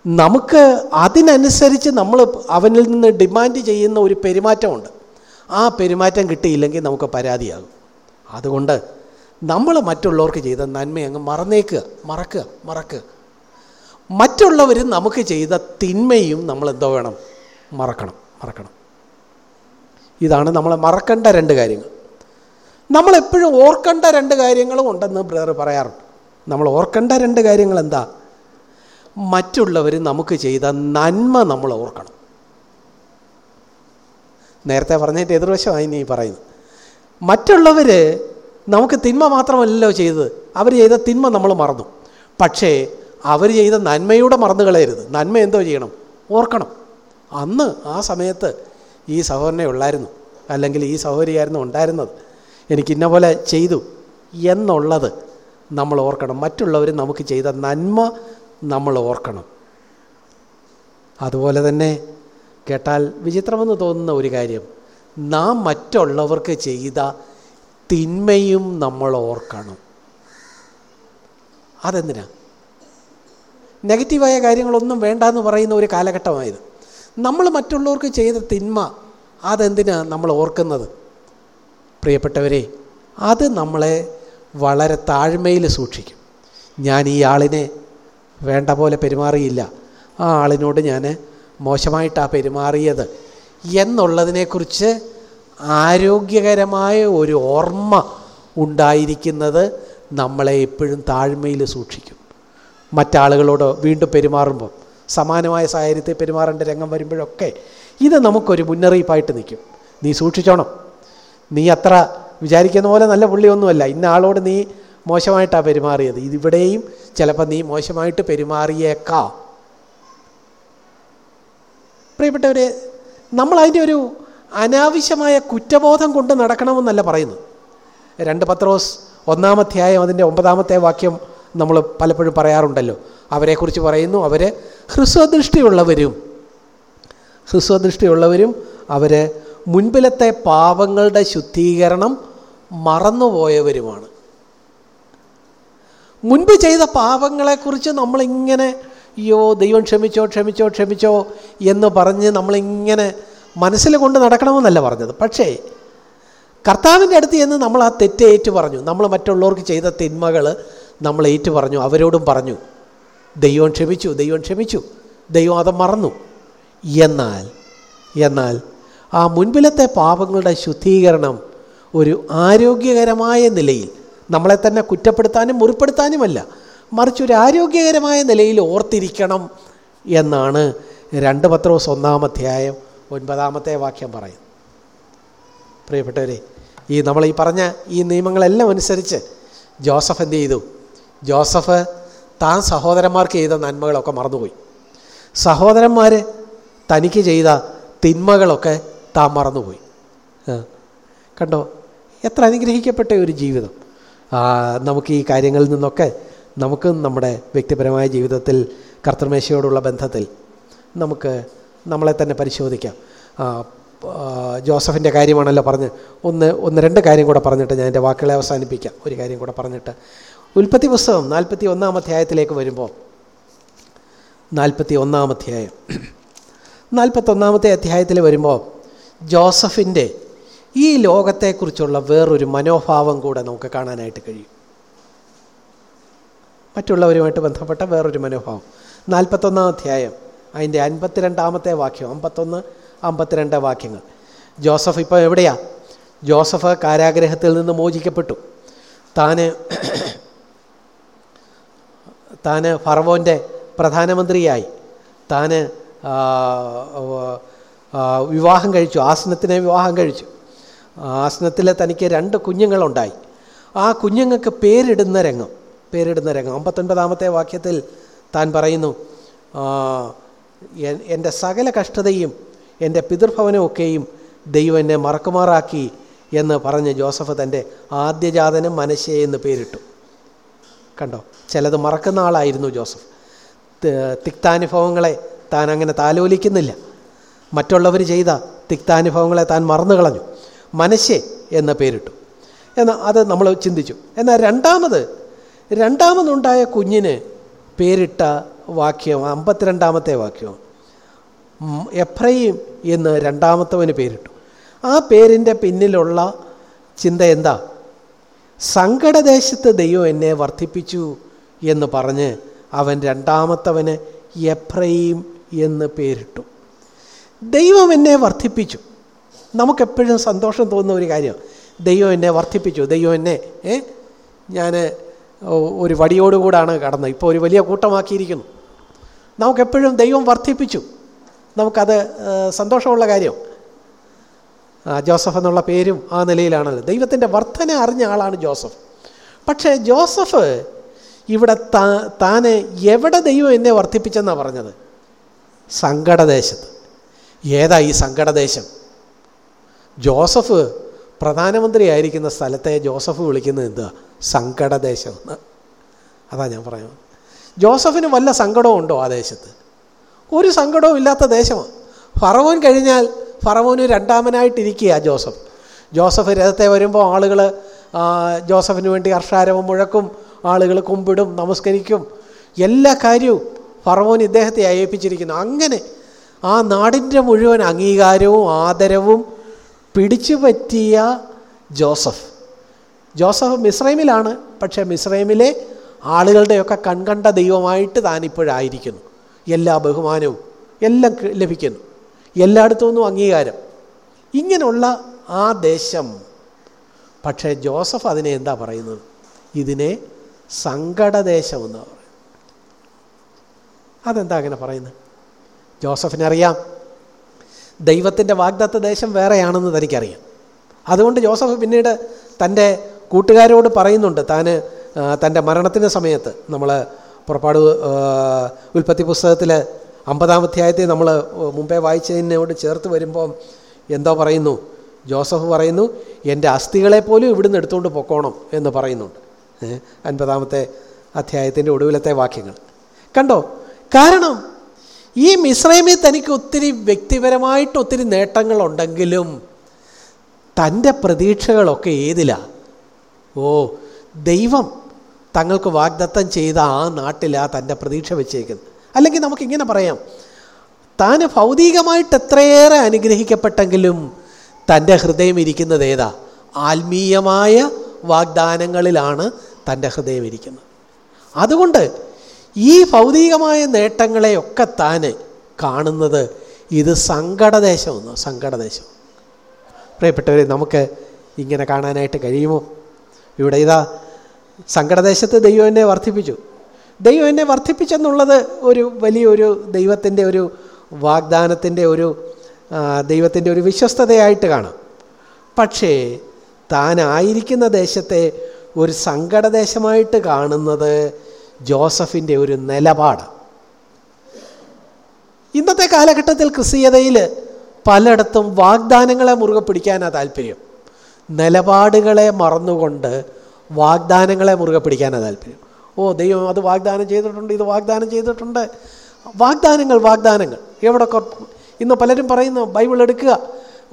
നമുക്ക് അതിനനുസരിച്ച് നമ്മൾ അവനിൽ നിന്ന് ഡിമാൻഡ് ചെയ്യുന്ന ഒരു പെരുമാറ്റമുണ്ട്. ആ പെരുമാറ്റം കിട്ടിയില്ലെങ്കിൽ നമുക്ക് പരാതിയാകും. അതുകൊണ്ട് നമ്മൾ മറ്റുള്ളവർക്ക് ചെയ്ത നന്മ അങ്ങ് മറന്നേക്കുക മറക്കുക മറക്കുക. മറ്റുള്ളവർ നമുക്ക് ചെയ്ത തിന്മയും നമ്മൾ എന്തോ വേണം? മറക്കണം മറക്കണം. ഇതാണ് നമ്മൾ മറക്കേണ്ട രണ്ട് കാര്യങ്ങൾ. നമ്മളെപ്പോഴും ഓർക്കേണ്ട രണ്ട് കാര്യങ്ങളും ഉണ്ടെന്ന് ബ്രദർ പറയാറുണ്ട്. നമ്മൾ ഓർക്കേണ്ട രണ്ട് കാര്യങ്ങൾ എന്താ? മറ്റുള്ളവർ നമുക്ക് ചെയ്ത നന്മ നമ്മൾ ഓർക്കണം. നേരത്തെ പറഞ്ഞതിന്റെ എതിർവശമായി നീ പറയുന്നു മറ്റുള്ളവർ നമുക്ക് തിന്മ മാത്രമല്ലല്ലോ ചെയ്തത്. അവർ ചെയ്ത തിന്മ നമ്മൾ മറന്നു. പക്ഷേ അവർ ചെയ്ത നന്മയുടെ മറന്നു കളയരുത്. നന്മ എന്തോ ചെയ്യണം? ഓർക്കണം. അന്ന് ആ സമയത്ത് ഈ സഹോദരനെ ഉള്ളായിരുന്നു. അല്ലെങ്കിൽ ഈ സഹോദരിയായിരുന്നു ഉണ്ടായിരുന്നത്. എനിക്ക് ഇന്ന പോലെ ചെയ്തു എന്നുള്ളത് നമ്മൾ ഓർക്കണം. മറ്റുള്ളവർ നമുക്ക് ചെയ്ത നന്മ നമ്മൾ ഓർക്കണം. അതുപോലെ തന്നെ കേട്ടാൽ വിചിത്രമെന്ന് തോന്നുന്ന ഒരു കാര്യം. നാം മറ്റുള്ളവർക്ക് ചെയ്ത തിന്മയും നമ്മൾ ഓർക്കണം. അതെന്തിനാ? നെഗറ്റീവായ കാര്യങ്ങളൊന്നും വേണ്ട എന്ന് പറയുന്ന ഒരു കാലഘട്ടമായത്. നമ്മൾ മറ്റുള്ളവർക്ക് ചെയ്ത തിന്മ അതെന്തിനാ നമ്മൾ ഓർക്കുന്നത്? പ്രിയപ്പെട്ടവരെ അത് നമ്മളെ വളരെ താഴ്മയിൽ സൂക്ഷിക്കും. ഞാൻ ഈ ആളിനെ വേണ്ട പോലെ പെരുമാറിയില്ല. ആ ആളിനോട് ഞാൻ മോശമായിട്ടാണ് പെരുമാറിയത്. എന്നുള്ളതിനെക്കുറിച്ച് ആരോഗ്യകരമായ ഒരു ഓർമ്മ ഉണ്ടായിരിക്കുന്നത് നമ്മളെ എപ്പോഴും താഴ്മയിൽ സൂക്ഷിക്കും. മറ്റാളുകളോട് വീണ്ടും പെരുമാറുമ്പോൾ സമാനമായ സാഹചര്യത്തിൽ പെരുമാറേണ്ട രംഗം വരുമ്പോഴൊക്കെ ഇത് നമുക്കൊരു മുന്നറിയിപ്പായിട്ട് നിൽക്കും. നീ സൂക്ഷിച്ചോണം. നീ അത്ര വിചാരിക്കുന്ന പോലെ നല്ല പുള്ളിയൊന്നുമല്ല. ഇന്ന ആളോട് നീ മോശമായിട്ടാണ് പെരുമാറിയത്. ഇതിവിടെയും ചിലപ്പോൾ നീ മോശമായിട്ട് പെരുമാറിയേക്കാം. പ്രിയപ്പെട്ടവരെ നമ്മൾ അതിന്റെ ഒരു അനാവശ്യമായ കുറ്റബോധം കൊണ്ട് നടക്കണമെന്നല്ല പറയുന്നു രണ്ട് പത്രോസ് ഒന്നാമധ്യായം അതിന്റെ ഒമ്പതാമത്തെ വാക്യം നമ്മൾ പലപ്പോഴും പറയാറുണ്ടല്ലോ. അവരെക്കുറിച്ച് പറയുന്നു അവർ ഹ്രസ്വദൃഷ്ടിയുള്ളവരും. ഹ്രസ്വദൃഷ്ടിയുള്ളവരും അവർ മുൻപിലത്തെ പാപങ്ങളുടെ ശുദ്ധീകരണം മറന്നുപോയവരുമാണ്. മുൻപ് ചെയ്ത പാപങ്ങളെക്കുറിച്ച് നമ്മളിങ്ങനെ അയ്യോ ദൈവം ക്ഷമിച്ചോ ക്ഷമിച്ചോ ക്ഷമിച്ചോ എന്ന് പറഞ്ഞ് നമ്മളിങ്ങനെ മനസ്സിൽ കൊണ്ട് നടക്കണമെന്നല്ല പറഞ്ഞത്. പക്ഷേ കർത്താവിന്റെ അടുത്ത് ചെന്ന് നമ്മൾ ആ തെറ്റ് ഏറ്റു പറഞ്ഞു. നമ്മൾ മറ്റുള്ളവർക്ക് ചെയ്ത തിന്മകൾ നമ്മൾ ഏറ്റു പറഞ്ഞു. അവരോടും പറഞ്ഞു ദൈവം ക്ഷമിച്ചു ദൈവം ക്ഷമിച്ചു ദൈവം അത് മറന്നു. എന്നാൽ എന്നാൽ ആ മുൻപിലത്തെ പാപങ്ങളുടെ ശുദ്ധീകരണം ഒരു ആരോഗ്യകരമായ നിലയിൽ നമ്മളെ തന്നെ കുറ്റപ്പെടുത്താനും മുറിപ്പെടുത്താനുമല്ല. മറിച്ച് ഒരു ആരോഗ്യകരമായ നിലയിൽ ഓർത്തിരിക്കണം എന്നാണ് രണ്ട് പത്രോസ് ഒന്നാം അധ്യായം ഒൻപതാമത്തെ വാക്യം പറയുന്നത്. പ്രിയപ്പെട്ടവരെ ഈ നമ്മൾ ഈ പറഞ്ഞ ഈ നിയമങ്ങളെല്ലാം അനുസരിച്ച് ജോസഫ് എന്ത് ചെയ്തു? ജോസഫ് താൻ സഹോദരന്മാർക്ക് ചെയ്ത നന്മകളൊക്കെ മറന്നുപോയി. സഹോദരന്മാർ തനിക്ക് ചെയ്ത തിന്മകളൊക്കെ താൻ മറന്നുപോയി. കണ്ടോ? എത്ര അനുഗ്രഹിക്കപ്പെട്ട ഒരു ജീവിതം. നമുക്ക് ഈ കാര്യങ്ങളിൽ നിന്നൊക്കെ നമുക്ക് നമ്മുടെ വ്യക്തിപരമായ ജീവിതത്തിൽ കർത്തൃമേശയോടുള്ള ബന്ധത്തിൽ നമുക്ക് നമ്മളെ തന്നെ പരിശോധിക്കാം. ജോസഫിന്റെ കാര്യമാണല്ലോ പറഞ്ഞ് ഒന്ന് ഒന്ന് രണ്ട് കാര്യം കൂടെ പറഞ്ഞിട്ട് ഞാൻ എന്റെ വാക്കുകളെ അവസാനിപ്പിക്കാം. ഒരു കാര്യം കൂടെ പറഞ്ഞിട്ട് ഉൽപ്പത്തി പുസ്തകം നാൽപ്പത്തി ഒന്നാം അധ്യായത്തിലേക്ക് വരുമ്പോൾ നാൽപ്പത്തി ഒന്നാം അധ്യായം. നാൽപ്പത്തൊന്നാമത്തെ അധ്യായത്തിൽ വരുമ്പോൾ ജോസഫിന്റെ ഈ ലോകത്തെക്കുറിച്ചുള്ള വേറൊരു മനോഭാവം കൂടെ നമുക്ക് കാണാനായിട്ട് കഴിയും. മറ്റുള്ളവരുമായിട്ട് ബന്ധപ്പെട്ട വേറൊരു മനോഭാവം. നാൽപ്പത്തൊന്നാം അധ്യായം അതിന്റെ അൻപത്തിരണ്ടാമത്തെ വാക്യം അമ്പത്തൊന്ന് അമ്പത്തിരണ്ട് വാക്യങ്ങൾ. ജോസഫ് ഇപ്പോൾ എവിടെയാ? ജോസഫ് കാരാഗ്രഹത്തിൽ നിന്ന് മോചിക്കപ്പെട്ടു. താന് താന് ഫറവോന്റെ പ്രധാനമന്ത്രിയായി. താന് വിവാഹം കഴിച്ചു ആസനത്തിനെ വിവാഹം കഴിച്ചു. ആസനത്തിൽ തനിക്ക് രണ്ട് കുഞ്ഞുങ്ങളുണ്ടായി. ആ കുഞ്ഞുങ്ങൾക്ക് പേരിടുന്ന രംഗം പേരിടുന്ന രംഗം. അമ്പത്തൊൻപതാമത്തെ വാക്യത്തിൽ താൻ പറയുന്നു എന്റെ സകല കഷ്ടതയും എന്റെ പിതൃഭവനമൊക്കെയും ദൈവം എന്നെ മറക്കുമാറാക്കി എന്ന് പറഞ്ഞ് ജോസഫ് തന്റെ ആദ്യജാതനും മനശ്ശേ എന്ന് പേരിട്ടു. കണ്ടോ? ചിലത് മറക്കുന്ന ആളായിരുന്നു ജോസഫ്. തിക്താനുഭവങ്ങളെ താൻ അങ്ങനെ താലോലിക്കുന്നില്ല. മറ്റുള്ളവർ ചെയ്ത തിക്താനുഭവങ്ങളെ താൻ മറന്നു കളഞ്ഞു മനശ്ശെ എന്ന പേരിട്ടു. എന്നാൽ അത് നമ്മൾ ചിന്തിച്ചു. എന്നാൽ രണ്ടാമത് രണ്ടാമതുണ്ടായ കുഞ്ഞിന് പേരിട്ട വാക്യം അമ്പത്തിരണ്ടാമത്തെ വാക്യം എഫ്രൈം എന്ന് രണ്ടാമത്തവന് പേരിട്ടു. ആ പേരിന്റെ പിന്നിലുള്ള ചിന്ത എന്താ? സങ്കടദേശത്ത് ദൈവം എന്നെ വർദ്ധിപ്പിച്ചു എന്ന് പറഞ്ഞ് അവൻ രണ്ടാമത്തവന് എഫ്രൈം എന്ന് പേരിട്ടു. ദൈവം എന്നെ വർദ്ധിപ്പിച്ചു. നമുക്കെപ്പോഴും സന്തോഷം തോന്നുന്ന ഒരു കാര്യം. ദൈവം എന്നെ വർദ്ധിപ്പിച്ചു. ദൈവം എന്നെ ഏ ഞാൻ ഒരു വടിയോടുകൂടാണ് കടന്നത്. ഇപ്പോൾ ഒരു വലിയ കൂട്ടമാക്കിയിരിക്കുന്നു. നമുക്കെപ്പോഴും ദൈവം വർദ്ധിപ്പിച്ചു. നമുക്കത് സന്തോഷമുള്ള കാര്യം. ജോസഫ് എന്നുള്ള പേരും ആ നിലയിലാണല്ലോ. ദൈവത്തിന്റെ വർധന അറിഞ്ഞ ആളാണ് ജോസഫ്. പക്ഷേ ജോസഫ് ഇവിടെ താ താന് എവിടെ ദൈവം എന്നെ വർദ്ധിപ്പിച്ചെന്നാണ് പറഞ്ഞത്? സങ്കടദേശത്ത്. ഏതാ ഈ സങ്കടദേശം? ജോസഫ് പ്രധാനമന്ത്രി ആയിരിക്കുന്ന സ്ഥലത്തെ ജോസഫ് വിളിക്കുന്നത് എന്താ സങ്കടദേശം എന്ന്. അതാ ഞാൻ പറയുന്നത്. ജോസഫിന് വല്ല സങ്കടവും ഉണ്ടോ ആ ദേശത്ത്? ഒരു സങ്കടവും ഇല്ലാത്ത ദേശമാണ് ഫറവോൻ കഴിഞ്ഞാൽ ഫറവോന് രണ്ടാമനായിട്ടിരിക്കുക ജോസഫ്. ജോസഫ് രഥത്തെ വരുമ്പോൾ ആളുകൾ ജോസഫിന് വേണ്ടി ഹർഷാരവം മുഴക്കും ആളുകൾ കുമ്പിടും നമസ്കരിക്കും. എല്ലാ കാര്യവും ഫറവോൻ ഇദ്ദേഹത്തെ അയപ്പിച്ചിരിക്കുന്നു അങ്ങനെ ആ നാടിന്റെ മുഴുവൻ അംഗീകാരവും ആദരവും പിടിച്ചു പറ്റിയ ജോസഫ്. ജോസഫ് മിസ്രൈമിലാണ്. പക്ഷേ മിസ്രൈമിലെ ആളുകളുടെയൊക്കെ കൺകണ്ട ദൈവമായിട്ട് താനിപ്പോഴായിരിക്കുന്നു. എല്ലാ ബഹുമാനവും എല്ലാം ലഭിക്കുന്നു. എല്ലായിടത്തു നിന്നും അംഗീകാരം. ഇങ്ങനെയുള്ള ആ ദേശം. പക്ഷേ ജോസഫ് അതിനെ എന്താ പറയുന്നത്? ഇതിനെ സങ്കടദേശം എന്നാണ് പറയുന്നത്. അതെന്താ അങ്ങനെ പറയുന്നത്? ജോസഫിനറിയാം. ദൈവത്തിന്റെ വാഗ്ദത്ത ദേശം വേറെയാണെന്ന് തനിക്കറിയാം. അതുകൊണ്ട് ജോസഫ് പിന്നീട് തന്റെ കൂട്ടുകാരോട് പറയുന്നുണ്ട് ആ, തന്റെ മരണത്തിന്റെ സമയത്ത് നമ്മൾ പുറപ്പാട് ഉൽപ്പത്തി പുസ്തകത്തിൽ അമ്പതാം അധ്യായത്തെ നമ്മൾ മുമ്പേ വായിച്ചതിനോട് ചേർത്ത് വരുമ്പോൾ എന്തോ പറയുന്നു. ജോസഫ് പറയുന്നു എന്റെ അസ്ഥികളെ പോലും ഇവിടുന്ന് എടുത്തുകൊണ്ട് പൊക്കോണം എന്ന് പറയുന്നുണ്ട്. അൻപതാമത്തെ അധ്യായത്തിന്റെ ഒടുവിലത്തെ വാക്യങ്ങൾ. കണ്ടോ? കാരണം ഈ മിശ്രമിൽ തനിക്ക് ഒത്തിരി വ്യക്തിപരമായിട്ട് ഒത്തിരി നേട്ടങ്ങളുണ്ടെങ്കിലും തന്റെ പ്രതീക്ഷകളൊക്കെ ഏതിലാ? ഓ ദൈവം തങ്ങൾക്ക് വാഗ്ദത്തം ചെയ്ത ആ നാട്ടിലാണ് തന്റെ പ്രതീക്ഷ വെച്ചേക്കുന്നത്. അല്ലെങ്കിൽ നമുക്കിങ്ങനെ പറയാം താൻ ഭൗതികമായിട്ട് എത്രയേറെ അനുഗ്രഹിക്കപ്പെട്ടെങ്കിലും തന്റെ ഹൃദയം ഇരിക്കുന്നത് ഏതാ? ആത്മീയമായ വാഗ്ദാനങ്ങളിലാണ് തന്റെ ഹൃദയം ഇരിക്കുന്നത്. അതുകൊണ്ട് ഈ ഭൗതികമായ നേട്ടങ്ങളെയൊക്കെ താൻ കാണുന്നത് ഇത് സങ്കടദേശമെന്ന് സങ്കടദേശം. പ്രിയപ്പെട്ടവരെ നമുക്ക് ഇങ്ങനെ കാണാനായിട്ട് കഴിയുമോ? ഇവിടെ ഇതാ സങ്കടദേശത്ത് ദൈവം എന്നെ വർദ്ധിപ്പിച്ചു. ദൈവം എന്നെ വർദ്ധിപ്പിച്ചെന്നുള്ളത് ഒരു വലിയൊരു ദൈവത്തിന്റെ ഒരു വാഗ്ദാനത്തിന്റെ ഒരു ദൈവത്തിന്റെ ഒരു വിശ്വസ്തതയായിട്ട് കാണാം. പക്ഷേ താനായിരിക്കുന്ന ദേശത്തെ ഒരു സങ്കടദേശമായിട്ട് കാണുന്നത് ജോസഫിന്റെ ഒരു നിലപാട്. ഇന്നത്തെ കാലഘട്ടത്തിൽ ക്രിസ്തീയതയിൽ പലയിടത്തും വാഗ്ദാനങ്ങളെ മുറുകെ പിടിക്കാനാണ് താല്പര്യം. നിലപാടുകളെ മറന്നുകൊണ്ട് വാഗ്ദാനങ്ങളെ മുറുകെ പിടിക്കാനാണ് താല്പര്യം. ഓ ദൈവം അത് വാഗ്ദാനം ചെയ്തിട്ടുണ്ട് ഇത് വാഗ്ദാനം ചെയ്തിട്ടുണ്ട്. വാഗ്ദാനങ്ങൾ വാഗ്ദാനങ്ങൾ. എവിടൊക്കെ ഇന്ന് പലരും പറയുന്നു ബൈബിൾ എടുക്കുക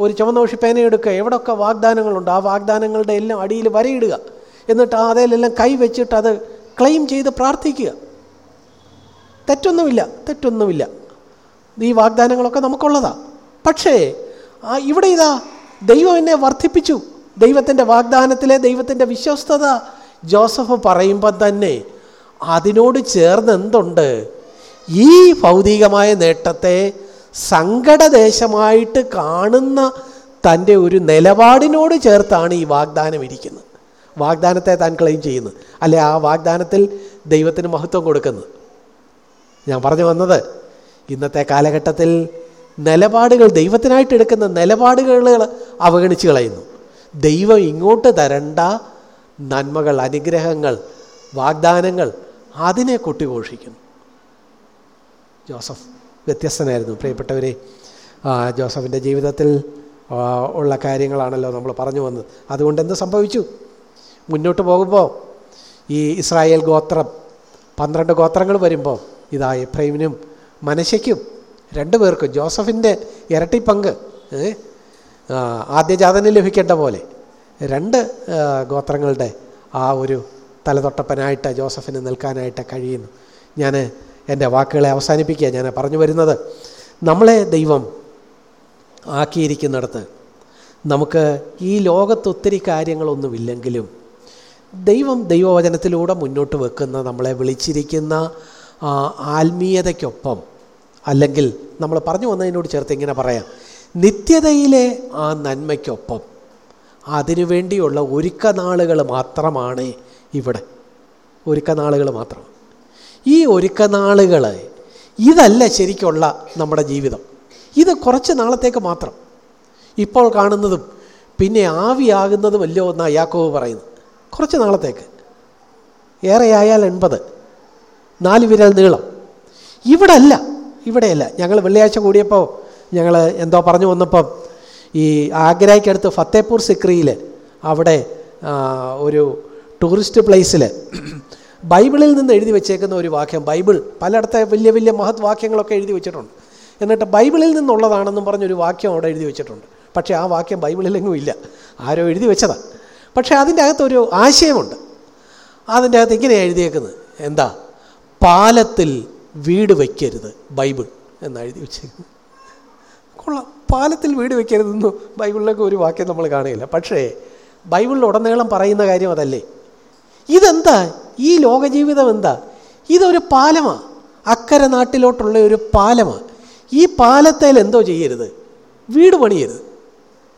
ഒരു ചുവന്ന ഉഷി പേന എടുക്കുക എവിടെയൊക്കെ വാഗ്ദാനങ്ങളുണ്ട് ആ വാഗ്ദാനങ്ങളുടെ എല്ലാം അടിയിൽ വരയിടുക. എന്നിട്ട് അതിലെല്ലാം കൈ വെച്ചിട്ട് അത് ക്ലെയിം ചെയ്ത് പ്രാർത്ഥിക്കുക. തെറ്റൊന്നുമില്ല തെറ്റൊന്നുമില്ല. ഈ വാഗ്ദാനങ്ങളൊക്കെ നമുക്കുള്ളതാണ് പക്ഷേ ഇവിടെ ഇതാ ദൈവം എന്നെ വർദ്ധിപ്പിച്ചു. ദൈവത്തിന്റെ വാഗ്ദാനത്തിലെ ദൈവത്തിന്റെ വിശ്വസ്തത ജോസഫ് പറയുമ്പം തന്നെ അതിനോട് ചേർന്ന് എന്തുണ്ട്? ഈ ഭൗതികമായ നേട്ടത്തെ സങ്കടദേശമായിട്ട് കാണുന്ന തന്റെ ഒരു നിലപാടിനോട് ചേർത്താണ് ഈ വാഗ്ദാനം ഇരിക്കുന്നത്. വാഗ്ദാനത്തെ താൻ ക്ലെയിം ചെയ്യുന്നു. അല്ലെ ആ വാഗ്ദാനത്തിൽ ദൈവത്തിന് മഹത്വം കൊടുക്കുന്നത് ഞാൻ പറഞ്ഞു വന്നത് ഇന്നത്തെ കാലഘട്ടത്തിൽ നിലപാടുകൾ ദൈവത്തിനായിട്ട് എടുക്കുന്ന നിലപാടുകൾ അവഗണിച്ച് കളയുന്നു. ദൈവം ഇങ്ങോട്ട് തരണ്ട നന്മകൾ അനുഗ്രഹങ്ങൾ വാഗ്ദാനങ്ങൾ അതിനെ കൊട്ടിഘോഷിക്കുന്നു. ജോസഫ് വ്യത്യസ്തനായിരുന്നു. പ്രിയപ്പെട്ടവരെ ജോസഫിന്റെ ജീവിതത്തിൽ ഉള്ള കാര്യങ്ങളാണല്ലോ നമ്മൾ പറഞ്ഞു വന്നത്. അതുകൊണ്ട് എന്ത് സംഭവിച്ചു? മുന്നോട്ട് പോകുമ്പോൾ ഈ ഇസ്രായേൽ ഗോത്രം പന്ത്രണ്ട് ഗോത്രങ്ങൾ വരുമ്പോൾ ഇതാ എഫ്രൈമിനും മനശയ്ക്കും രണ്ടു പേർക്കും ജോസഫിന്റെ ഇരട്ടി പങ്ക് ആദ്യജാതന് ലഭിക്കേണ്ട പോലെ രണ്ട് ഗോത്രങ്ങളുടെ ആ ഒരു തലതൊട്ടപ്പനായിട്ട് ജോസഫിന് നിൽക്കാനായിട്ട് കഴിയുന്നു. ഞാൻ എന്റെ വാക്കുകളെ അവസാനിപ്പിക്കുക. ഞാൻ പറഞ്ഞു വരുന്നത് നമ്മളെ ദൈവം ആക്കിയിരിക്കുന്നിടത്ത് നമുക്ക് ഈ ലോകത്ത് ഒത്തിരി കാര്യങ്ങളൊന്നുമില്ലെങ്കിലും ദൈവം ദൈവവചനത്തിലൂടെ മുന്നോട്ട് വെക്കുന്ന നമ്മളെ വിളിച്ചിരിക്കുന്ന ആത്മീയതയ്ക്കൊപ്പം അല്ലെങ്കിൽ നമ്മൾ പറഞ്ഞു വന്നതിനോട് ചേർത്ത് ഇങ്ങനെ പറയാം. നിത്യതയിലെ ആ നന്മയ്ക്കൊപ്പം അതിനുവേണ്ടിയുള്ള ഒരുക്കനാളുകൾ മാത്രമാണ് ഇവിടെ. ഒരുക്കനാളുകൾ മാത്രം. ഈ ഒരുക്കനാളുകൾ ഇതല്ല ശരിക്കുള്ള നമ്മുടെ ജീവിതം. ഇത് കുറച്ച് നാളത്തേക്ക് മാത്രം. ഇപ്പോൾ കാണുന്നതും പിന്നെ ആവിയാകുന്നതും അല്ലോ എന്നാണ് യാക്കോവ് പറയുന്നത് കുറച്ച് നാളത്തേക്ക്. ഏറെയായാൽ എൺപത്. നാല് വിരൽ നീളം. ഇവിടെ അല്ല ഇവിടെയല്ല. ഞങ്ങൾ വെള്ളിയാഴ്ച കൂടിയപ്പോൾ ഞങ്ങൾ എന്തോ പറഞ്ഞു വന്നപ്പം ഈ ആഗ്രയ്ക്കടുത്ത് ഫത്തേപൂർ സിക്രിയിൽ അവിടെ ഒരു ടൂറിസ്റ്റ് പ്ലേസിൽ ബൈബിളിൽ നിന്ന് എഴുതി വെച്ചേക്കുന്ന ഒരു വാക്യം ബൈബിൾ പലയിടത്തെ വലിയ വലിയ മഹത് വാക്യങ്ങളൊക്കെ എഴുതി വെച്ചിട്ടുണ്ട്. എന്നിട്ട് ബൈബിളിൽ നിന്നുള്ളതാണെന്നും പറഞ്ഞൊരു വാക്യം അവിടെ എഴുതി വെച്ചിട്ടുണ്ട്. പക്ഷേ ആ വാക്യം ബൈബിളിലെങ്ങും ഇല്ല. ആരോ എഴുതി വെച്ചതാണ് പക്ഷേ അതിന്റെ അകത്തൊരു ആശയമുണ്ട്. അതിന്റെ അകത്ത് ഇങ്ങനെയാണ് എഴുതിയേക്കുന്നത്. എന്താ? പാലത്തിൽ വീട് വയ്ക്കരുത് ബൈബിൾ എന്ന് എഴുതി വെച്ചേക്കുന്നത് കൊള്ളാം. പാലത്തിൽ വീട് വെക്കരുതെന്ന് ബൈബിളിലൊക്കെ ഒരു വാക്യം നമ്മൾ കാണുകയില്ല. പക്ഷേ ബൈബിളിൽ ഉടനീളം പറയുന്ന കാര്യം അതല്ലേ? ഇതെന്താ? ഈ ലോകജീവിതം എന്താ? ഇതൊരു പാലമാണ് അക്കരെ നാട്ടിലോട്ടുള്ള ഒരു പാലമാണ് ഈ പാലത്തേൽ എന്തോ ചെയ്യരുത്? വീട് പണിയരുത്.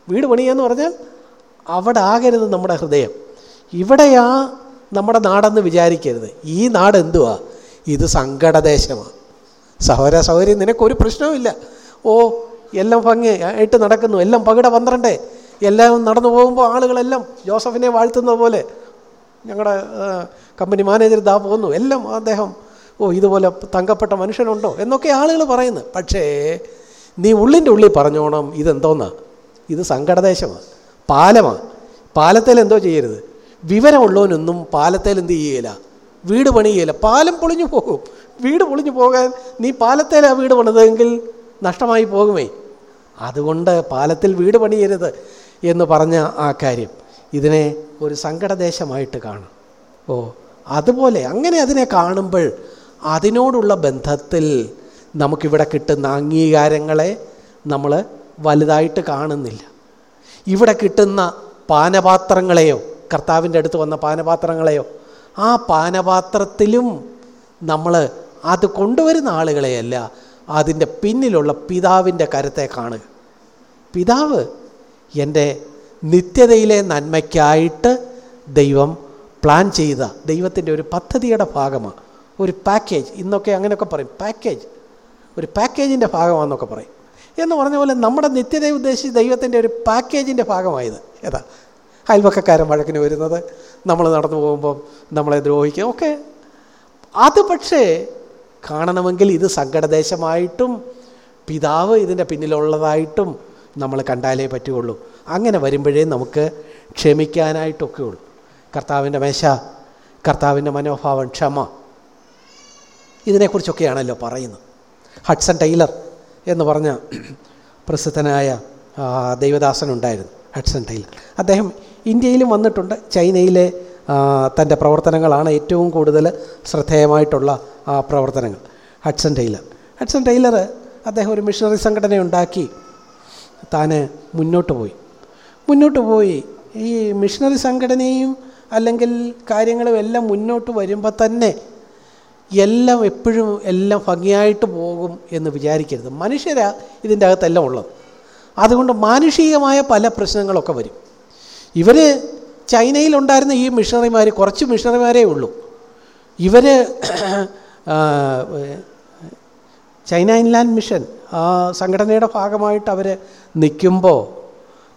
വീട് പണിയെന്ന് പറഞ്ഞാൽ അവിടെ ആകരുത് നമ്മുടെ ഹൃദയം. ഇവിടെയാ നമ്മുടെ നാടെന്ന് വിചാരിക്കരുത്. ഈ നാട് എന്തുവാ? ഇത് സങ്കടദേശമാണ് സഹോര സഹോരി നിനക്കൊരു പ്രശ്നവുമില്ല ഓ എല്ലാം ഭംഗി ആയിട്ട് നടക്കുന്നു. എല്ലാം പകിട പന്ത്രണ്ടേ. എല്ലാം നടന്നു പോകുമ്പോൾ ആളുകളെല്ലാം ജോസഫിനെ വാഴ്ത്തുന്നത് പോലെ ഞങ്ങളുടെ കമ്പനി മാനേജർ ദാ പോകുന്നു. എല്ലാം അദ്ദേഹം ഓ ഇതുപോലെ തങ്കപ്പെട്ട മനുഷ്യനുണ്ടോ എന്നൊക്കെ ആളുകൾ പറയുന്നു. പക്ഷേ നീ ഉള്ളിന്റെ ഉള്ളിൽ പറഞ്ഞോണം ഇതെന്തോന്നാ? ഇത് സങ്കടദേശമാണ് പാലമാണ്. പാലത്തേൽ എന്തോ ചെയ്യരുത്. വിവരമുള്ളവനൊന്നും പാലത്തേൽ എന്ത് ചെയ്യേല. വീട് പണിയില്ല പാലം പൊളിഞ്ഞു പോകും. വീട് പൊളിഞ്ഞു പോകാൻ നീ പാലത്തേലാ വീട് പണിതെങ്കിൽ നഷ്ടമായി പോകുമേ. അതുകൊണ്ട് പാലത്തിൽ വീട് പണിയരുത് എന്ന് പറഞ്ഞ ആ കാര്യം ഇതിനെ ഒരു സങ്കടദേശമായിട്ട് കാണും. ഓ അതുപോലെ അങ്ങനെ അതിനെ കാണുമ്പോൾ അതിനോടുള്ള ബന്ധത്തിൽ നമുക്കിവിടെ കിട്ടുന്ന അംഗീകാരങ്ങളെ നമ്മൾ വലുതായിട്ട് കാണുന്നില്ല. ഇവിടെ കിട്ടുന്ന പാനപാത്രങ്ങളെയോ കർത്താവിന്റെ അടുത്ത് വന്ന പാനപാത്രങ്ങളെയോ ആ പാനപാത്രത്തിലും നമ്മൾ അത് കൊണ്ടുവരുന്ന ആളുകളെയല്ല അതിന്റെ പിന്നിലുള്ള പിതാവിന്റെ കരത്തെ കാണുക. പിതാവ് എന്റെ നിത്യതയിലെ നന്മയ്ക്കായിട്ട് ദൈവം പ്ലാൻ ചെയ്ത ദൈവത്തിന്റെ ഒരു പദ്ധതിയുടെ ഭാഗമാണ്. ഒരു പാക്കേജ് ഇന്നൊക്കെ അങ്ങനെയൊക്കെ പറയും പാക്കേജ് ഒരു പാക്കേജിന്റെ ഭാഗമാണെന്നൊക്കെ പറയും. എന്ന് പറഞ്ഞ പോലെ നമ്മുടെ നിത്യതയെ ഉദ്ദേശിച്ച് ദൈവത്തിന്റെ ഒരു പാക്കേജിന്റെ ഭാഗമായത്. ഏതാ? അയൽവക്കക്കാരൻ വഴക്കിന് വരുന്നത് നമ്മൾ നടന്നു പോകുമ്പോൾ നമ്മളെ ദ്രോഹിക്കുക ഒക്കെ. അത് പക്ഷേ കാണണമെങ്കിൽ ഇത് സങ്കടദേശമായിട്ടും പിതാവ് ഇതിന്റെ പിന്നിലുള്ളതായിട്ടും നമ്മൾ കണ്ടാലേ പറ്റുകയുള്ളൂ. അങ്ങനെ വരുമ്പോഴേ നമുക്ക് ക്ഷമിക്കാനായിട്ടൊക്കെ ഉള്ളൂ. കർത്താവിന്റെ മേശ കർത്താവിന്റെ മനോഭാവം ക്ഷമ. ഇതിനെക്കുറിച്ചൊക്കെയാണല്ലോ പറയുന്നത്. ഹഡ്സൺ ടൈലർ എന്ന് പറഞ്ഞ പ്രസിദ്ധനായ ദൈവദാസനുണ്ടായിരുന്നു ഹഡ്സൺ ടൈലർ. അദ്ദേഹം ഇന്ത്യയിലും വന്നിട്ടുണ്ട്. ചൈനയിലെ തന്റെ പ്രവർത്തനങ്ങളാണ് ഏറ്റവും കൂടുതൽ ശ്രദ്ധേയമായിട്ടുള്ള പ്രവർത്തനങ്ങൾ. Hudson Taylor. ഹഡ്സൺ ടൈലർ അദ്ദേഹം ഒരു മിഷണറി സംഘടന ഉണ്ടാക്കി താൻ മുന്നോട്ട് പോയി. മുന്നോട്ട് പോയി. ഈ മിഷണറി സംഘടനയും അല്ലെങ്കിൽ കാര്യങ്ങളും എല്ലാം മുന്നോട്ട് വരുമ്പോൾ തന്നെ എല്ലാം എപ്പോഴും എല്ലാം ഭംഗിയായിട്ട് പോകും എന്ന് വിചാരിക്കരുത്. മനുഷ്യരാ ഇതിന്റെ അകത്തെല്ലാം ഉള്ളത്. അതുകൊണ്ട് മാനുഷികമായ പല പ്രശ്നങ്ങളൊക്കെ വരും. ഇവർ ചൈനയിലുണ്ടായിരുന്ന ഈ മിഷണറിമാർ കുറച്ച് മിഷണറിമാരേ ഉള്ളൂ. ഇവർ ചൈന ഇൻലാൻഡ് മിഷൻ ആ സംഘടനയുടെ ഭാഗമായിട്ട് അവർ നിൽക്കുമ്പോൾ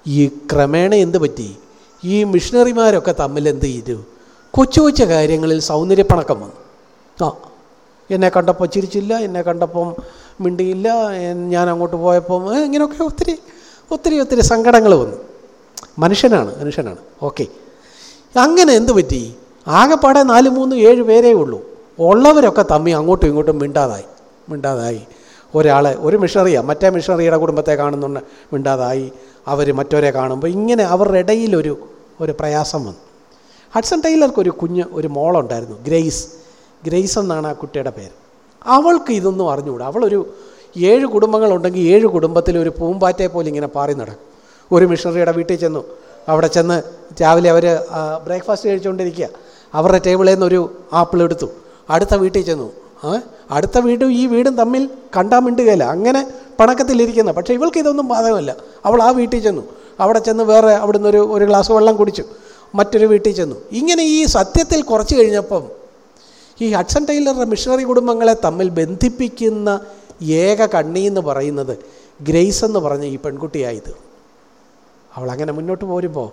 ഈ ക്രമേണ എന്ത് പറ്റി? ഈ മിഷണറിമാരൊക്കെ തമ്മിൽ എന്ത് ചെയ്തു? കൊച്ചു കൊച്ചു കാര്യങ്ങളിൽ സൗന്ദര്യപ്പണക്കം വന്നു. ആ. എന്നെ കണ്ടപ്പോൾ ചിരിച്ചില്ല എന്നെ കണ്ടപ്പം മിണ്ടിയില്ല ഞാൻ അങ്ങോട്ട് പോയപ്പം ഇങ്ങനെയൊക്കെ ഒത്തിരി ഒത്തിരി ഒത്തിരി സങ്കടങ്ങൾ വന്നു. മനുഷ്യനാണ് മനുഷ്യനാണ്. ഓക്കെ. അങ്ങനെ എന്ത് പറ്റി? ആകെപ്പാടെ നാല് മൂന്ന് ഏഴ് പേരേ ഉള്ളൂ. ഉള്ളവരൊക്കെ തമ്മി അങ്ങോട്ടും ഇങ്ങോട്ടും മിണ്ടാതായി മിണ്ടാതായി. ഒരാളെ ഒരു മിഷണറിയാണ് മറ്റേ മിഷണറിയുടെ കുടുംബത്തെ കാണുന്നുണ്ട് മിണ്ടാതായി. അവർ മറ്റവരെ കാണുമ്പോൾ ഇങ്ങനെ അവരുടെ ഇടയിലൊരു ഒരു പ്രയാസം വന്നു. ഹഡ്സൺ ടൈലർക്ക് ഒരു കുഞ്ഞ് ഒരു മോളുണ്ടായിരുന്നു ഗ്രേസ് ഗ്രേസ് എന്നാണ് ആ കുട്ടിയുടെ പേര്. അവൾക്ക് ഇതൊന്നും അറിഞ്ഞുകൂടാ. അവളൊരു ഏഴ് കുടുംബങ്ങളുണ്ടെങ്കിൽ ഏഴ് കുടുംബത്തിൽ ഒരു പൂമ്പാറ്റയെ പോലെ ഇങ്ങനെ പാറി നടക്കും. ഒരു മിഷണറിയുടെ വീട്ടിൽ ചെന്നു. അവിടെ ചെന്ന് രാവിലെ അവർ ബ്രേക്ക്ഫാസ്റ്റ് കഴിച്ചുകൊണ്ടിരിക്കുക. അവരുടെ ടേബിളിൽ നിന്ന് ഒരു ആപ്പിൾ എടുത്തു. അടുത്ത വീട്ടിൽ ചെന്നു. അടുത്ത വീടും ഈ വീടും തമ്മിൽ കണ്ടാൽ മിണ്ടുകയില്ല. അങ്ങനെ പണക്കത്തിലിരിക്കുന്ന പക്ഷേ ഇവൾക്ക് ഇതൊന്നും ബാധകമല്ല. അവൾ ആ വീട്ടിൽ ചെന്നു. അവിടെ ചെന്ന് വേറെ അവിടുന്ന് ഒരു ഒരു ഗ്ലാസ് വെള്ളം കുടിച്ചു. മറ്റൊരു വീട്ടിൽ ചെന്നു. ഇങ്ങനെ ഈ സത്യത്തിൽ കുറച്ച് കഴിഞ്ഞപ്പം ഈ ഹഡ്സൺ ടൈലറുടെ മിഷണറി കുടുംബങ്ങളെ തമ്മിൽ ബന്ധിപ്പിക്കുന്ന ഏക കണ്ണി എന്ന് പറയുന്നത് ഗ്രേസ് എന്ന് പറഞ്ഞ ഈ പെൺകുട്ടിയായത്. അവൾ അങ്ങനെ മുന്നോട്ട് പോരുമ്പോൾ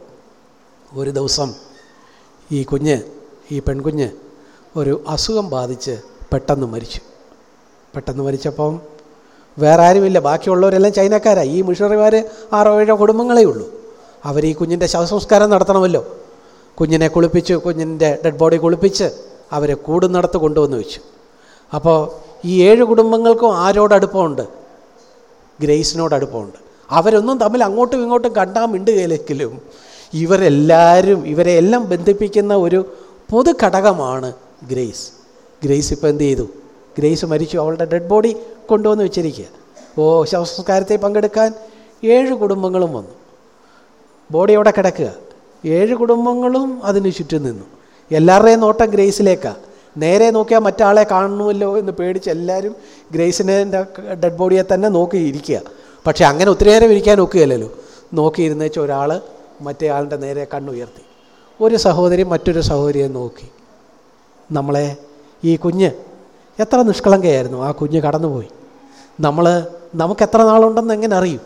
ഒരു ദിവസം ഈ കുഞ്ഞ് ഈ പെൺകുഞ്ഞ് ഒരു അസുഖം ബാധിച്ച് പെട്ടെന്ന് മരിച്ചു. പെട്ടെന്ന് മരിച്ചപ്പം വേറെ ആരുമില്ല ബാക്കിയുള്ളവരെല്ലാം ചൈനക്കാരാണ് ഈ മിഷണറിമാർ ആറോ ഏഴോ കുടുംബങ്ങളേ ഉള്ളൂ. അവർ ഈ കുഞ്ഞിന്റെ ശവസംസ്കാരം നടത്തണമല്ലോ. കുഞ്ഞിനെ കുളിപ്പിച്ച് കുഞ്ഞിന്റെ ഡെഡ് ബോഡി കുളിപ്പിച്ച് അവരെ കൂടുന്നിടത്ത് കൊണ്ടുവന്ന് വെച്ചു. അപ്പോൾ ഈ ഏഴ് കുടുംബങ്ങൾക്കും ആരോടടുപ്പമുണ്ട് ഗ്രേസിനോട് അടുപ്പമുണ്ട്. അവരൊന്നും തമ്മിൽ അങ്ങോട്ടും ഇങ്ങോട്ടും കണ്ടാൽ മിണ്ടുകയില്ലെങ്കിലും ഇവരെല്ലാവരും ഇവരെ എല്ലാം ബന്ധിപ്പിക്കുന്ന ഒരു പൊതു ഘടകമാണ് ഗ്രേസ്. ഗ്രേസ് ഇപ്പോൾ എന്ത് ചെയ്തു? ഗ്രേസ് മരിച്ചു. അവളുടെ ഡെഡ് ബോഡി കൊണ്ടുവന്ന് വെച്ചിരിക്കുക. ഓ ശവസംസ്കാരത്തെ പങ്കെടുക്കാൻ ഏഴ് കുടുംബങ്ങളും വന്നു. ബോഡി അവിടെ കിടക്കുക? ഏഴ് കുടുംബങ്ങളും അതിന് ചുറ്റും നിന്നു. എല്ലാവരുടെയും നോട്ടം ഗ്രേസിലേക്കാണ് നേരെ നോക്കിയാൽ മറ്റാളെ കാണണമല്ലോ എന്ന് പേടിച്ച് എല്ലാവരും ഗ്രേസിനെ ഡെഡ് ബോഡിയെ തന്നെ നോക്കി ഇരിക്കുക. പക്ഷേ അങ്ങനെ ഒത്തിരി നേരം ഇരിക്കാൻ ഒക്കുകയല്ലല്ലോ. നോക്കിയിരുന്നേച്ച് ഒരാൾ മറ്റേ ആളുടെ നേരെ കണ്ണുയർത്തി. ഒരു സഹോദരി മറ്റൊരു സഹോദരിയെ നോക്കി. നമ്മളെ ഈ കുഞ്ഞ് എത്ര നിഷ്കളങ്കയായിരുന്നു. ആ കുഞ്ഞ് കടന്നുപോയി. നമ്മൾ നമുക്ക് എത്ര നാളുണ്ടെന്ന് എങ്ങനെ അറിയും?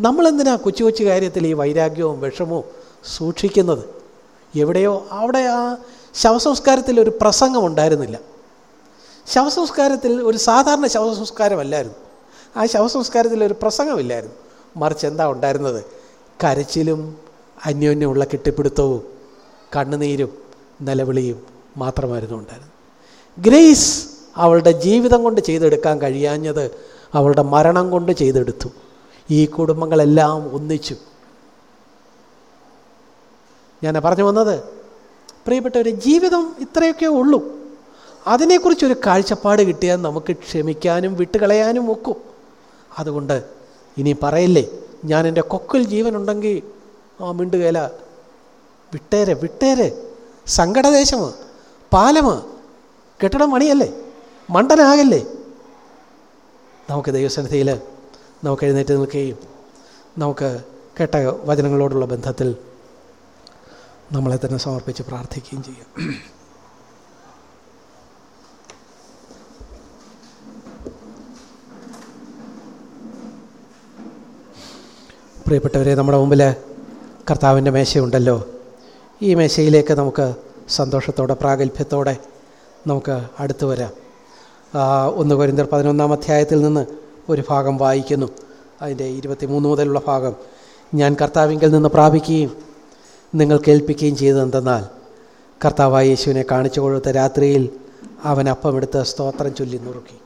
നമ്മളെന്തിനാ കൊച്ചു കൊച്ചു കാര്യത്തിൽ ഈ വൈരാഗ്യവും വിഷമവും സൂക്ഷിക്കുന്നത്? എവിടെയോ അവിടെ ആ ശവസംസ്കാരത്തിൽ ഒരു പ്രസംഗം ഉണ്ടായിരുന്നില്ല. ശവസംസ്കാരത്തിൽ ഒരു സാധാരണ ശവസംസ്കാരമല്ലായിരുന്നു. ആ ശവസംസ്കാരത്തിൽ ഒരു പ്രസംഗമില്ലായിരുന്നു. മറിച്ച് എന്താ ഉണ്ടായിരുന്നത്? കരച്ചിലും അന്യോന്യമുള്ള കെട്ടിപ്പിടുത്തവും കണ്ണുനീരും നിലവിളിയും മാത്രമായിരുന്നു ഉണ്ടായിരുന്നത്. ഗ്രേസ് അവളുടെ ജീവിതം കൊണ്ട് ചെയ്തെടുക്കാൻ കഴിയാഞ്ഞത് അവളുടെ മരണം കൊണ്ട് ചെയ്തെടുത്തു. ഈ കുടുംബങ്ങളെല്ലാം ഒന്നിച്ചു. ഞാൻ പറഞ്ഞു വന്നത്? പ്രിയപ്പെട്ടവരെ ജീവിതം ഇത്രയൊക്കെ ഉള്ളൂ. അതിനെക്കുറിച്ചൊരു കാഴ്ചപ്പാട് കിട്ടിയാൽ നമുക്ക് ക്ഷമിക്കാനും വിട്ടുകളയാനും ഒക്കും. അതുകൊണ്ട് ഇനി പറയില്ലേ ഞാൻ എന്റെ കൊക്കിൽ ജീവനുണ്ടെങ്കിൽ ആ മിണ്ടുകേല. വിട്ടേരെ വിട്ടേരെ. സങ്കടദേശമ പാലമ കെട്ടിടം മണിയല്ലേ മണ്ടനാകല്ലേ. നമുക്ക് ദൈവസന്നിധിയിൽ നമുക്ക് എഴുന്നേറ്റ് നിൽക്കുകയും നമുക്ക് കേട്ട വചനങ്ങളോടുള്ള ബന്ധത്തിൽ നമ്മളെ തന്നെ സമർപ്പിച്ച് പ്രാർത്ഥിക്കുകയും ചെയ്യാം. പ്രിയപ്പെട്ടവരെ നമ്മുടെ മുമ്പിൽ കർത്താവിന്റെ മേശയുണ്ടല്ലോ. ഈ മേശയിലേക്ക് നമുക്ക് സന്തോഷത്തോടെ പ്രാഗൽഭ്യത്തോടെ നമുക്ക് അടുത്തു വരാം. ഒന്ന് കൊരിന്തർ പതിനൊന്നാം അധ്യായത്തിൽ നിന്ന് ഒരു ഭാഗം വായിക്കുന്നു. അതിന്റെ ഇരുപത്തി മൂന്ന് മുതലുള്ള ഭാഗം ഞാൻ കർത്താവിങ്കിൽ നിന്ന് പ്രാപിക്കുകയും നിങ്ങൾ കേൾപ്പിക്കുകയും ചെയ്തതെന്തെന്നാൽ കർത്താവായ യേശുവിനെ കാണിച്ചു കൊടുത്ത രാത്രിയിൽ അവൻ അപ്പമെടുത്ത് സ്തോത്രം ചൊല്ലി നുറുക്കി.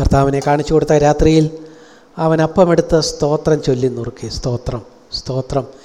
കർത്താവിനെ കാണിച്ചു കൊടുത്ത രാത്രിയിൽ അവൻ അപ്പമെടുത്ത് സ്തോത്രം ചൊല്ലി നുറുക്കി. സ്തോത്രം സ്തോത്രം.